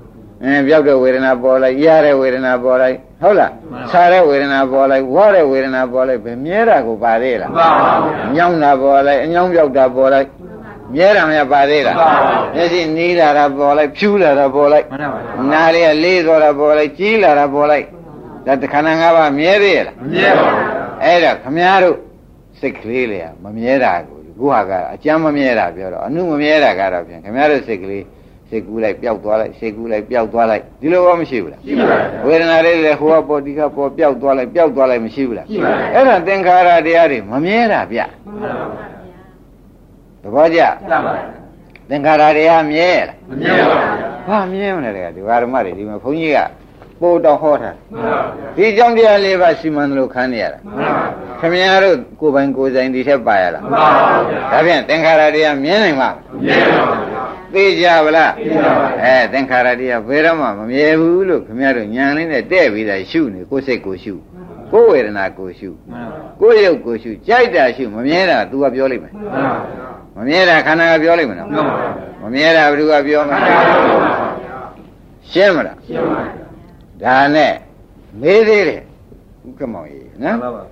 အင်းပြောက်တဲ့ဝေဒနာပေါ်လိုက်ရတဲ့ဝေဒနာပေါ်လိုက်ဟုတ်လားဆာတဲ့ဝေဒနာပေါ်လိုက်ဝါတဲ့ဝေဒနာပေါ်လိုက်ပဲမြဲတာကိုပါသေးလားမှန်ပါဘူးညောင်းတာပေါ်လိုက်အညောင်းပြောက်တာပေါ်လိုက် မြဲတာမရပါသေးလားမျက်စိနီးလာတာပေါ်လိုက်ဖြူးလာတာပေါ်လိုက်မှန်ပါပါနားလေးကလေးသွားတာပေါ်လိုက်ကြီးလာတာပေါ်လိုက်ဒါတခဏငါးပါးမြဲသေးရဲ့လားမမြဲပါဘူးအဲ့ဒါခမည်းတော်စိတ်ကလေးလေမမြဲတာကိုကိုဟာကအကျမ်းမမြဲတာပြောတော့အနုမမြဲတာကတော့ဖြင့်ခမည်းတော်စိတ်ကလေးစိတ်ကူးလိုက်ပျောက်သွားလိုက်စိတ်ကူးလိုက်ပျောက်သွားလိုက်ဒီလိုရောမရှိဘူးလားရှိပါဘူးဝေဒနာလေးလည်းဟိုကပေါ်ဒီကပေါ်ပျောက်သွားလိုက်ပျောက်သွားလိုက်မရှိဘူးလားရှိပါဘူးအဲ့ဒါသင်္ခါရတရားတွေမမြဲတာဗျမှန်ပါဘူး သဘောကျမှန်ပါဘူးသင်္ခါရတရားမြဲလားမမြဲပါဘူးဘာမြဲမလဲတဲ့ကဒီဃာရမတွေဒီမှာဘုန်းကြီးကပို့တော်ဟောတာမှန်ပါဘူးဒီအကြောင်းတရားလေးပါစီမံလို့ခန်းနေရတာမှန်ပါဘူးခမည်းတော်ကိုယ်ပိုင်ကိုယ်ဆိုင်ဒီထက်ပါရလားမှန်ပါဘူးဒါဖြင့်သင်္ခါရတရားမြဲနိုင်မှာမမြဲပါဘူးသိကြဗလားသိကြပါဘူးအဲသင်္ခါရတရားဘယ်တော့မှမမြဲဘူးလို့ခမည်းတော်ညံလေးနဲ့တဲ့ပြီးတာရှုနေကိုယ်စိတ်ကိုရှုကိုယ်ဝေဒနာကိုရှုမှန်ပါဘူးကိုယ်ရုပ်ကိုရှုကြိုက်တာရှုမမြဲတာ तू ကပြောလိုက်မယ်မှန်ပါဘူး မမြဲတာခန္ဓာကပြောလိုက်မလားမမြဲတာဘယ်သူကပြောမလဲရှင်းမလားရှင်းပါပြီဒါနဲ့မေးသေးတယ်ဥက္ကမောင်ကြီးနော်မှန်ပါပါ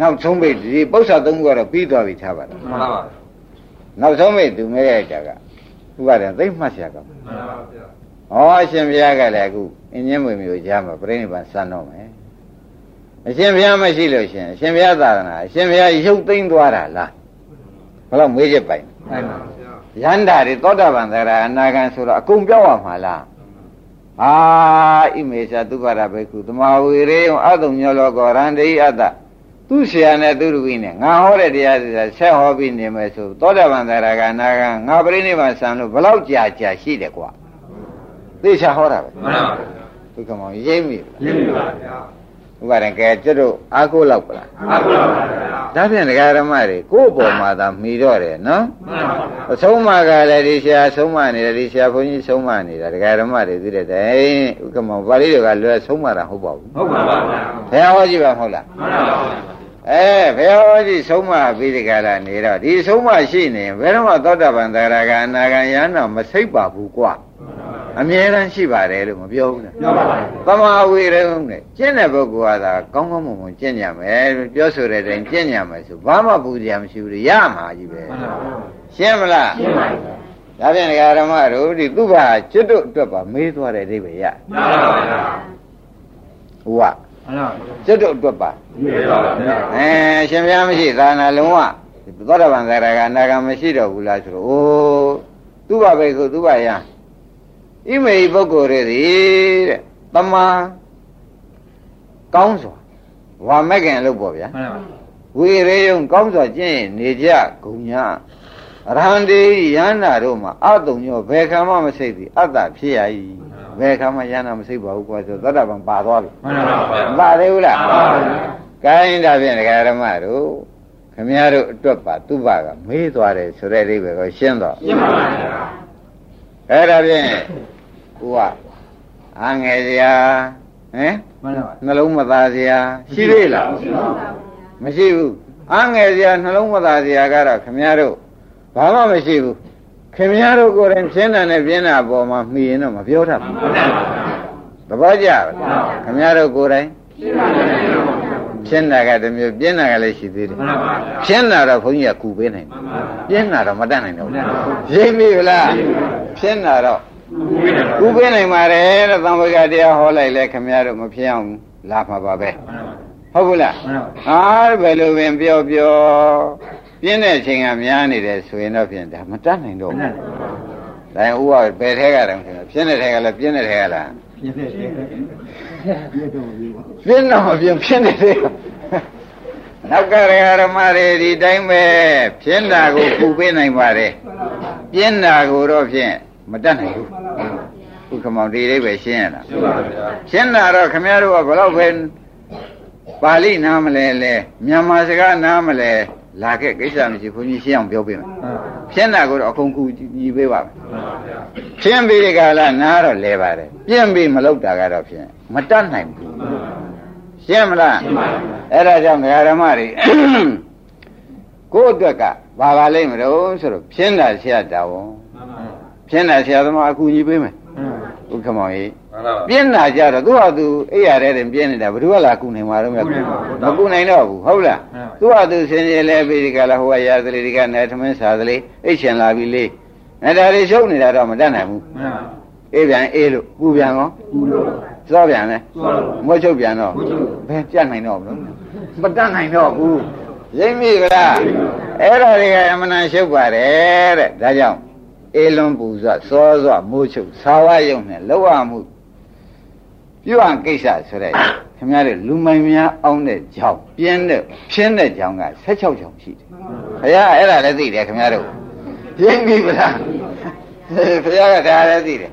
နောက်ဆုံးပိတ်ဒီပု္ပ္ပာသုံးခုကတော့ပြီးသွားပြီထားပါလားမှန်ပါပါနောက်ဆုံးပိတ်သူမေးရတာကဥပဒေသိမှတ်ဆရာကမှန်ပါပါဩအရှင်ဘုရားကလည်းအခုအင်းင်းမွေမျိုးကြားမှာပြိဋိဘံစံတော့မယ်အရှင်ဘုရားမရှိလို့ရှင်အရှင်ဘုရားသာသနာအရှင်ဘုရားရုပ်သိမ်းသွားတာလား ဘယ်တော့မေးချက်ပိုင်မှန်ပါဘူးရန္တာတွေသောတာပန်သရအနာဂံဆိုတော့အကုန်ပြောက်ရမှာလားအာဣမေသသုဘရဘေကုသမာဝေရေယအတုံညောလောကောရန္တိအတ္တသူဆရာနဲ့သူရဝိနဲ့ငါဟောတဲ့တရားတွေဆက်ဟောပြီးနေမယ်ဆိုသောတာပန်သရကအနာဂံငါပြိဋိဘံစံလို့ဘယ်လောက်ကြာကြာရှိတယ်ကွာသိချာဟောတာပဲမှန်ပါဘူးဒုက္ခမောင်ရိမ့်ပြီရင်းပြီပါဗျာ ဥပါဒံကဲကျွတ်တို့အားကိုးလောက်ပလားအခုတော့ပါဗျာဒါဖြင့်ဒကာရမတွေကိုယ့်ဘောမှာသာမှီတော့တယ်နော်မှန်ပါဘူးအဆုံးမကလည်းဒီဆရာဆုံးမနေတယ်ဒီဆရာဘုန်းကြီးဆုံးမနေတာဒကာဓမ္မတွေသိတဲ့တိုင်ဥက္ကမောပါဠိတွေကလွယ်ဆုံးမတာဟုတ်ပါဘူးဟုတ်ပါပါဗျာဘုရားဟောကြည့်ပါမဟုတ်လားမှန်ပါဘူးအဲဘုရားဟောကြည့်ဆုံးမပြီးဒီကလာနေတော့ဒီဆုံးမရှိနေရင်ဘယ်တော့မှသောတာပန်သရဂါအနာဂံယန္တာမစိတ်ပါဘူးကွာ အမြဲတမ်းရှိပါတယ်လို့မပြောဘူးလားပြောပါပါသမာဝေရုံနဲ့ကျင့်တဲ့ပုဂ္ဂိုလ်ကသာကောင်းကောင်းမွန်မွန်ကျင့်ကြမယ်လို့ပြောဆိုတဲ့တိုင်ကျင့်ကြမယ်ဆိုဘာမှပူကြမရှိဘူးလေရမှာကြီးပဲမှန်ပါဘူးရှင်းမလားရှင်းပါပြီဒါဖြင့်ဒကာဓမ္မတို့ဒီသူ့ဘာကျွတ်တို့အတွက်ပါမေးသွားတဲ့အဓိပ္ပာယ်ရမှန်ပါဗျာဟိုကမှန်ပါကျွတ်တို့အတွက်ပါဘူးပြေပါဗျာအဲရှင်ဘုရားမရှိသာနာလုံးဝသောတာပန်သရကအနာဂံမရှိတော့ဘူးလားဆိုတော့အိုးသူ့ဘာပဲကိုသူ့ဘာယံ ဣမေဟိပုဂ္ဂိုလ်တွေသည်တဲ့တမန်ကောင်းစွာဝါမက်ခင်လို့ပေါ့ဗျာမှန်ပါဝေရေယုံကောင်းစွာကျင့်ရင်နေကြဂုံညာအရဟံတေယန္တာတို့မှာအတုံညောဘယ်ခံမှမစိတ်သည်အတ္တဖြစ်ရ၏ဘယ်ခံမှယန္တာမစိတ်ပါဘူးကွာဆိုသောတာပန်ပါသွားပြီမှန်ပါဗျာမပါသေးဘူးလားမှန်ပါဗျာကိုင်းဒါဖြင့်ဒကာရမတို့ခမည်းတော်အတွက်ပါသူ့ဘာကမေးသွားတယ်ဆိုတဲ့အိဗယ်ကိုရှင်းတော့ရှင်းပါဗျာအဲ့ဒါဖြင့် ကိုကအာငယ်စရာဟမ်မှန်ပါနှလုံးမသားစရာရှိသေးလားမရှိဘူးအာငယ်စရာနှလုံးမသားစရာကတော့ခမည်းတော်ဘာမှမရှိဘူးခင်ဗျားတို့ကိုယ်တိုင်ပြင်းတာနဲ့ပြင်းတာအပေါ်မှာမှီရင်တော့မပြောတတ်ဘူးသဘောကျလားခင်ဗျားတို့ကိုယ်တိုင်ပြင်းတာကတစ်မျိုးပြင်းတာကလည်းရှိသေးတယ်မှန်ပါဗျာပြင်းတာတော့ဘုန်းကြီးကကူပေးနိုင်တယ်မှန်ပါဗျာပြင်းတာတော့မတတ်နိုင်တော့ဘူးရိပ်ပြီလားပြင်းတာတော့ ဘူးပြေတယ်ကူပေးနိုင်ပါတယ်တဲ့သံဝေကတရားဟောလိုက်လဲခင်ဗျားတို့မဖြစ်အောင်လာမှာပါပဲမှန်ပါဟုတ်ဘူးလားမှန်ပါအားဘယ်လိုပင်ပြောပြောပြင်းတဲ့အချိန်ကများနေတယ်ဆိုရင်တော့ဖြင့်ဒါမတတ်နိုင်တော့ဘူးဒါရင်ဥကဘယ်ထဲကတောင်ဖြစ်လဲပြင်းတဲ့ထဲကလားပြင်းတဲ့ထဲကလားပြည့်ပြည့်ပြည့်ပြည့်တော့ဘူးပြင်းတော့မပြင်းပြင်းတဲ့ထဲကနောက်ကရဟရမတွေဒီတိုင်းပဲပြင်းတာကိုပူပေးနိုင်ပါတယ်ပြင်းတာကိုတော့ဖြင့် မတတ်နိုင်ဘူးဥက္ကမောင်ဒီလေးပဲရှင်းရတာရှင်းပါဗျာရှင်းတာတော့ခမည်းတော်ကဘယ်တော့ပဲပါဠိနားမလဲလဲမြန်မာစကားနားမလဲလာခဲ့ကိစ္စမရှိဘုန်းကြီးရှင်းအောင်ပြောပေးမယ်ရှင်းတာကိုတော့အကုန်ကူညီပေးပါမယ်မှန်ပါဗျာရှင်းပြီးဒီကလာနားတော့လဲပါတယ်ပြင့်ပြီးမလုပ်တာကတော့ဖြင့်မတတ်နိုင်ဘူးရှင်းမလားရှင်းပါပြီအဲ့ဒါကြောင့်ဓမ္မတွေကိုယ့်အတွက်ကဘာပါလိမ့်မလို့ဆိုတော့ဖြင်းတာဆရာတော်မှန် ပါဖြင်းတာဆရာသမားအကူညီပေးမယ်မှန်ပါဥဥက္ကမောင်ကြီးမှန်ပါပြင်းလာကြတော့သူ့ဟာသူအိယာတဲ့တင်ပြင်းနေတာဘယ်သူကလာကူနိုင်မှာတော့မကူနိုင်တော့ဘူးဟုတ်လားသူ့ဟာသူစင်ကြယ်လဲပြီးဒီကလာဟိုကရာသလေးဒီကနေသမင်းစားသလေးအိတ်ရှင်လာပြီလေအဲဒါတွေရှုပ်နေတာတော့မတတ်နိုင်ဘူးမှန်ပါအေးပြန်အေးလို့ပူပြန်ရောဘူးလို့စောပြန်လဲသွားလို့မွတ်ချုပ်ပြန်တော့မွတ်ချုပ်ဘယ်ပြတ်နိုင်တော့ဘူးမတတ်နိုင်တော့ဘူးရိမ့်မိကလားအဲ့ဒါတွေကအမှန်တန်ရှုပ်ပါတယ်တဲ့ဒါကြောင့် အေးလွန်ပူဇောစောစောမိုးချုပ်သာဝယုံနဲ့လောက်ရမှုပြုအပ်ကိစ္စဆိုတဲ့ခင်ဗျားတို့လူမိုင်များအောင်တဲ့ကြောင်ပြင်းတဲ့ဖြင်းတဲ့ကြောင်က16ကြောင်ရှိတယ်ဘုရားအဲ့ဒါလည်းသိတယ်ခင်ဗျားတို့ရိမ့်မိကလားဘုရားကဒါလည်းသိတယ်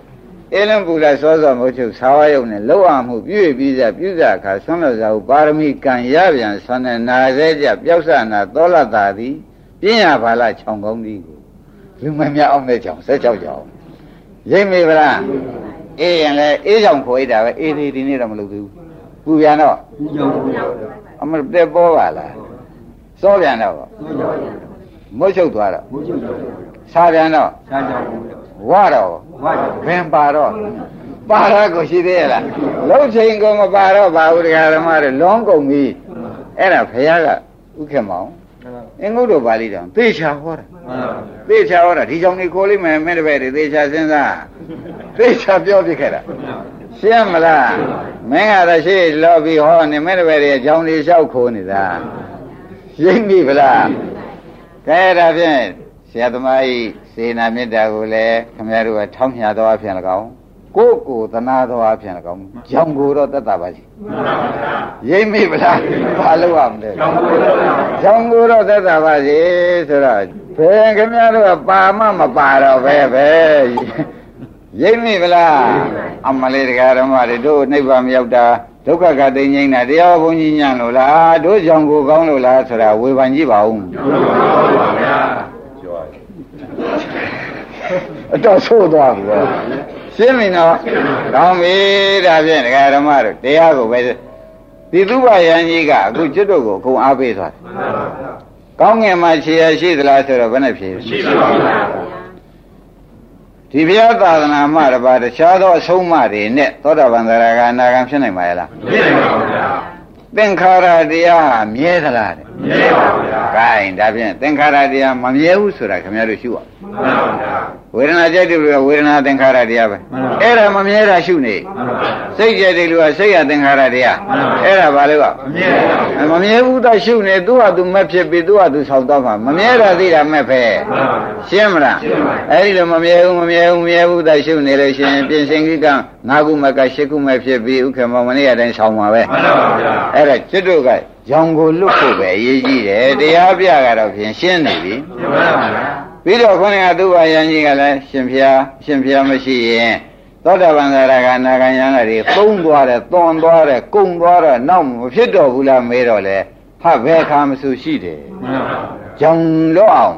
အေလံပူလာစောစောမို့ချုပ်သာဝယုံနဲ့လောက်အောင်မှုပြည့်ပြီးစားပြုစားခါဆွမ်းလို့စားဟုပါရမီကံရပြန်ဆွမ်းတဲ့နာစေကြပျောက်ဆနာသောလတာသည်ပြင်းရပါလားခြောင်ကောင်းသည်ကို လူမများအောင်တဲ့ကြောင်16ကြောင်ရိပ်မိဗလားအေးရင်လည်းအေးကြောင်ခေါ်ရတာပဲအေးသေးဒီနေ့တော့မလုပ်သေးဘူးပူပြန်တော့ဘူးကြောင့်ဘူးကြောင့်အမတက်ပေါ်ပါလားစောပြန်တော့ဘူးကြောင့်မွတ်ချုပ်သွားတော့ဘူးကြောင့်စားပြန်တော့ရှားကြောင့်ဘူးကြောင့်ဝါတော့ဝါကြောင့်ဘယ်ပါတော့ပါရကိုရှိသေးရဲ့လားလုံးချိန်ကိုမပါတော့ပါဘူးတရားဓမ္မတွေလုံးကုန်ပြီအဲ့ဒါဘုရားကဥက္ကမောင် အင်္ဂုတ္တပါဠိတော်သေချာဟောတာမှန်ပါသေချာဟောတာဒီကြောင့်နေခေါ်လိမ့်မယ်မင်းတပည့်တွေသေချာစဉ်းစားသေချာပြောပြခဲ့တာရှင်းမလားမင်းကတော့ရှေ့လော်ပြီးဟောနေမင်းတပည့်တွေအကြောင်းလေးလျှောက်ခိုးနေတာရိပ်ပြီဗလားကဲဒါဖြင့်ဆရာသမားကြီးစေနာမေတ္တာကိုလည်းခင်ဗျားတို့ကထောင်းမြတော်အဖြစ်၎င်း ကိုယ်ကိုယ်သနာတော်အဖြစ်၎င်းကြောင်ကိုတော့တတ်တာပါစီမှန်ပါဗျာရိပ်မိဗလားဘာလို့ရမလဲကြောင့်ဘူးလို့ကြောင်ကိုတော့သက်သာပါစေဆိုတော့ဘယ်ခင်ဗျားတို့ကပါမမပါတော့ပဲပဲရိပ်မိဗလားအမလေးတရားဓမ္မတွေတို့နိဗ္ဗာန်မရောက်တာဒုက္ခကတိငိမ့်တာတရားဘုန်းကြီးညံ့လို့လားတို့ကြောင့်ကိုကောင်းလို့လားဆိုတာဝေဖန်ကြည့်ပါဦးကြောင့်ဘူးပါဗျာကျော်အတော်ဆိုးသွားပြီတော့ ရှင်းပြီနော်ကောင်းပြီဒါဖြင့်တရားဓမ္မတို့တရားကိုပဲဒီသုဘယံကြီးကအခုကျွတ်တို့ကိုအကုန်အားပေးသွားတယ်မှန်ပါဗျာကောင်းငင်မှာခြေရရှိသလားဆိုတော့ဘယ်နဲ့ဖြေရှိပါဗျာဒီဘုရားသာသနာမှတပါးတခြားသောအဆုံးအမတွေနဲ့သောတာပန်သရဂါအနာဂံဖြစ်နိုင်ပါရဲ့လားပြည့်နိုင်ပါဗျာသင်္ခါရတရားဟာမြဲသလားတဲ့ မြဲပါဗျာ။ gain ဒါဖြင့်သင်္ခါရတရားမမြဲဘူးဆိုတာခင်ဗျားတို့ရှုရအောင်မှန်ပါဗျာဝေဒနာကြိုက်တယ်လို့ကဝေဒနာသင်္ခါရတရားပဲမှန်ပါအဲ့ဒါမမြဲတာရှုနေမှန်ပါဗျာစိတ်ကြိုက်တယ်လို့ကစိတ်ရသင်္ခါရတရားမှန်ပါအဲ့ဒါဘာလို့ကမမြဲပါဘူးမမြဲဘူးတော့ရှုနေသူ့ဟာသူမက်ဖြစ်ပြီးသူ့ဟာသူဆောက်တော့မှာမမြဲတာသိတာမက်ပဲမှန်ပါဗျာရှင်းမလားရှင်းပါပြီအဲ့ဒီလိုမမြဲဘူးမမြဲဘူးမမြဲဘူးသာရှုနေလို့ရှိရင်ပြင်စင်ကိကငါးခုမကရှစ်ခုမဲ့ဖြစ်ပြီးဥက္ကမောမနေ့ကတိုင်းဆောင်းပါပဲမှန်ပါဗျာအဲ့ဒါจิตတို့က ရောင်ကိုလွတ်ဖို့ပဲအရေးကြီးတယ်တရားပြကတော့ဖြင့်ရှင်းနေပြီမှန်ပါဗျာပြီးတော့ခေါင်းကသူ့ဘာယံကြီးကလည်းရှင်ဖျားရှင်ဖျားမရှိရင်သောတာပန်သရဂနာဂယံကတွေသုံးသွားတယ်သွန်သွားတယ်ကုံသွားတော့နောက်မဖြစ်တော့ဘူးလားမေးတော့လေဟာဘယ်ခါမှဆိုရှိတယ်မှန်ပါဗျာကြောင်လွတ်အောင်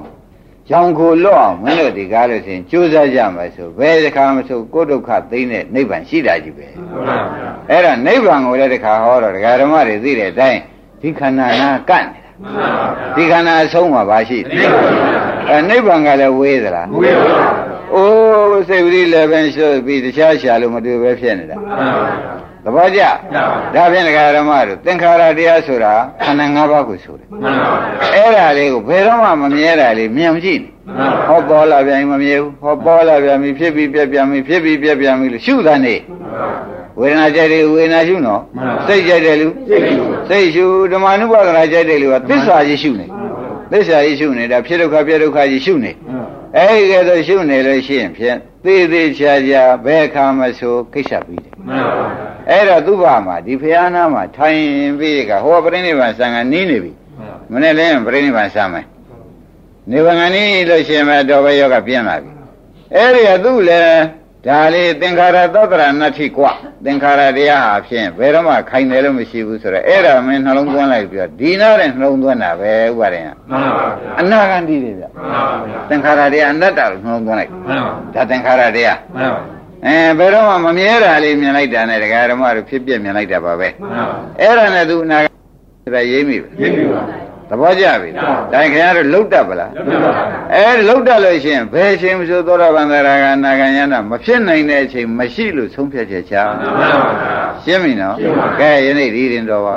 ကြောင်ကိုလွတ်အောင်မင်းတို့ဒီကားလို့ဆိုရင်ကြိုးစားကြမယ်ဆိုဘယ်တစ်ခါမှဆိုကိုယ်ဒုက္ခသိတဲ့နိဗ္ဗာန်ရှိတာကြီးပဲမှန်ပါဗျာအဲ့ဒါနိဗ္ဗာန်ကိုလည်းတစ်ခါဟောတော့ဒကာဓမ္မတွေသိတဲ့အတိုင်း ဒီခန္ဓာနာကန့်နေတာမှန်ပါဗျာဒီခန္ဓာအဆုံးမှာပါရှိတယ်အဲနိဗ္ဗာန်ကလည်းဝေးသလားဝေးပါဗျာအိုးစိတ်ဝိရိလည်းပဲရှုပ်ပြီးတခြားရှာလို့မတွေ့ပဲဖြစ်နေတာမှန်ပါဗျာသဘောကျရပါဒါဖြင့်ဒကာဓမ္မတို့သင်္ခါရတရားဆိုတာခန္ဓာ၅ပါးကိုဆိုတယ်မှန်ပါဗျာအဲ့ဒါလေးကိုဘယ်တော့မှမမြဲတာလေးမြင်ကြည့်နေမှန်ပါဟောပေါ်လာပြန်ပြီမမြဲဘူးဟောပေါ်လာပြန်ပြီဖြစ်ပြီးပြက်ပြန်ပြီဖြစ်ပြီးပြက်ပြန်ပြီလို့ရှုတာနေ ဝေဒနာကြိုက်တယ်ဝေဒနာရှုနော်မှန်ပါစိတ်ကြိုက်တယ်လူစိတ်ရှုဓမ္မ ानु ပါဒနာကြိုက်တယ်လူကသစ္စာကြီးရှုနေသစ္စာကြီးရှုနေတာဖြစ်ဒုက္ခပြက်ဒုက္ခကြီးရှုနေအဲဒီကဲဆိုရှုနေလို့ရှိရင်ဖြင့်သေးသေးချာချာဘယ်ခါမှဆိုကိစ္စပြီးတယ်မှန်ပါဗျာအဲ့တော့သူ့ဘာမှာဒီဖျားနာမှာထိုင်ပြီးကဟောပြိဋိဘံဆံကနီးနေပြီမနေ့လည်းပြိဋိဘံဆံမယ်နေဗငန်နီးလို့ရှိရင်ပဲတော်ပဲယောဂပြင်းလာပြီအဲ့ဒီကသူ့လည်း ဒါလေးသင်္ခါရသောတရဏတိกว่าသင်္ခါရတရားဟာဖြင့်ဘယ်တော့မှခိုင်တယ်လို့မရှိဘူးဆိုတော့အဲ့ဒါမင်းနှလုံးသွင်းလိုက်ပြီးတော့ဒီနာတဲ့နှလုံးသွင်းတာပဲဥပါရင်က မှန်ပါဗျာ အနာဂန္တိတွေဗျ မှန်ပါဗျာ သင်္ခါရတရားအနတ္တလို့နှလုံးသွင်းလိုက် မှန်ပါ ဒါသင်္ခါရတရား မှန်ပါ အဲဘယ်တော့မှမမြဲတာလေးမြင်လိုက်တာနဲ့ဒကာဓမ္မတို့ဖြစ်ပြမြင်လိုက်တာပါပဲ မှန်ပါ အဲ့ဒါနဲ့သူအနာကဒါရိမ့်ပြီပဲ ရင်းပြီပါ ဟ သဘောကျပြီဒါခင်ဗျားတို့လှုပ်တတ်ပလားအဲလှုပ်တတ်လို့ရှိရင်ဘယ်အချိန်မှဆိုသောတာပန်သရဂါနာဂံယနာမဖြစ်နိုင်တဲ့အချိန်မရှိလို့ဆုံးဖြတ်ချက်ချရှင်းပြီနော်ကဲယနေ့ဒီရင်တော်ပါ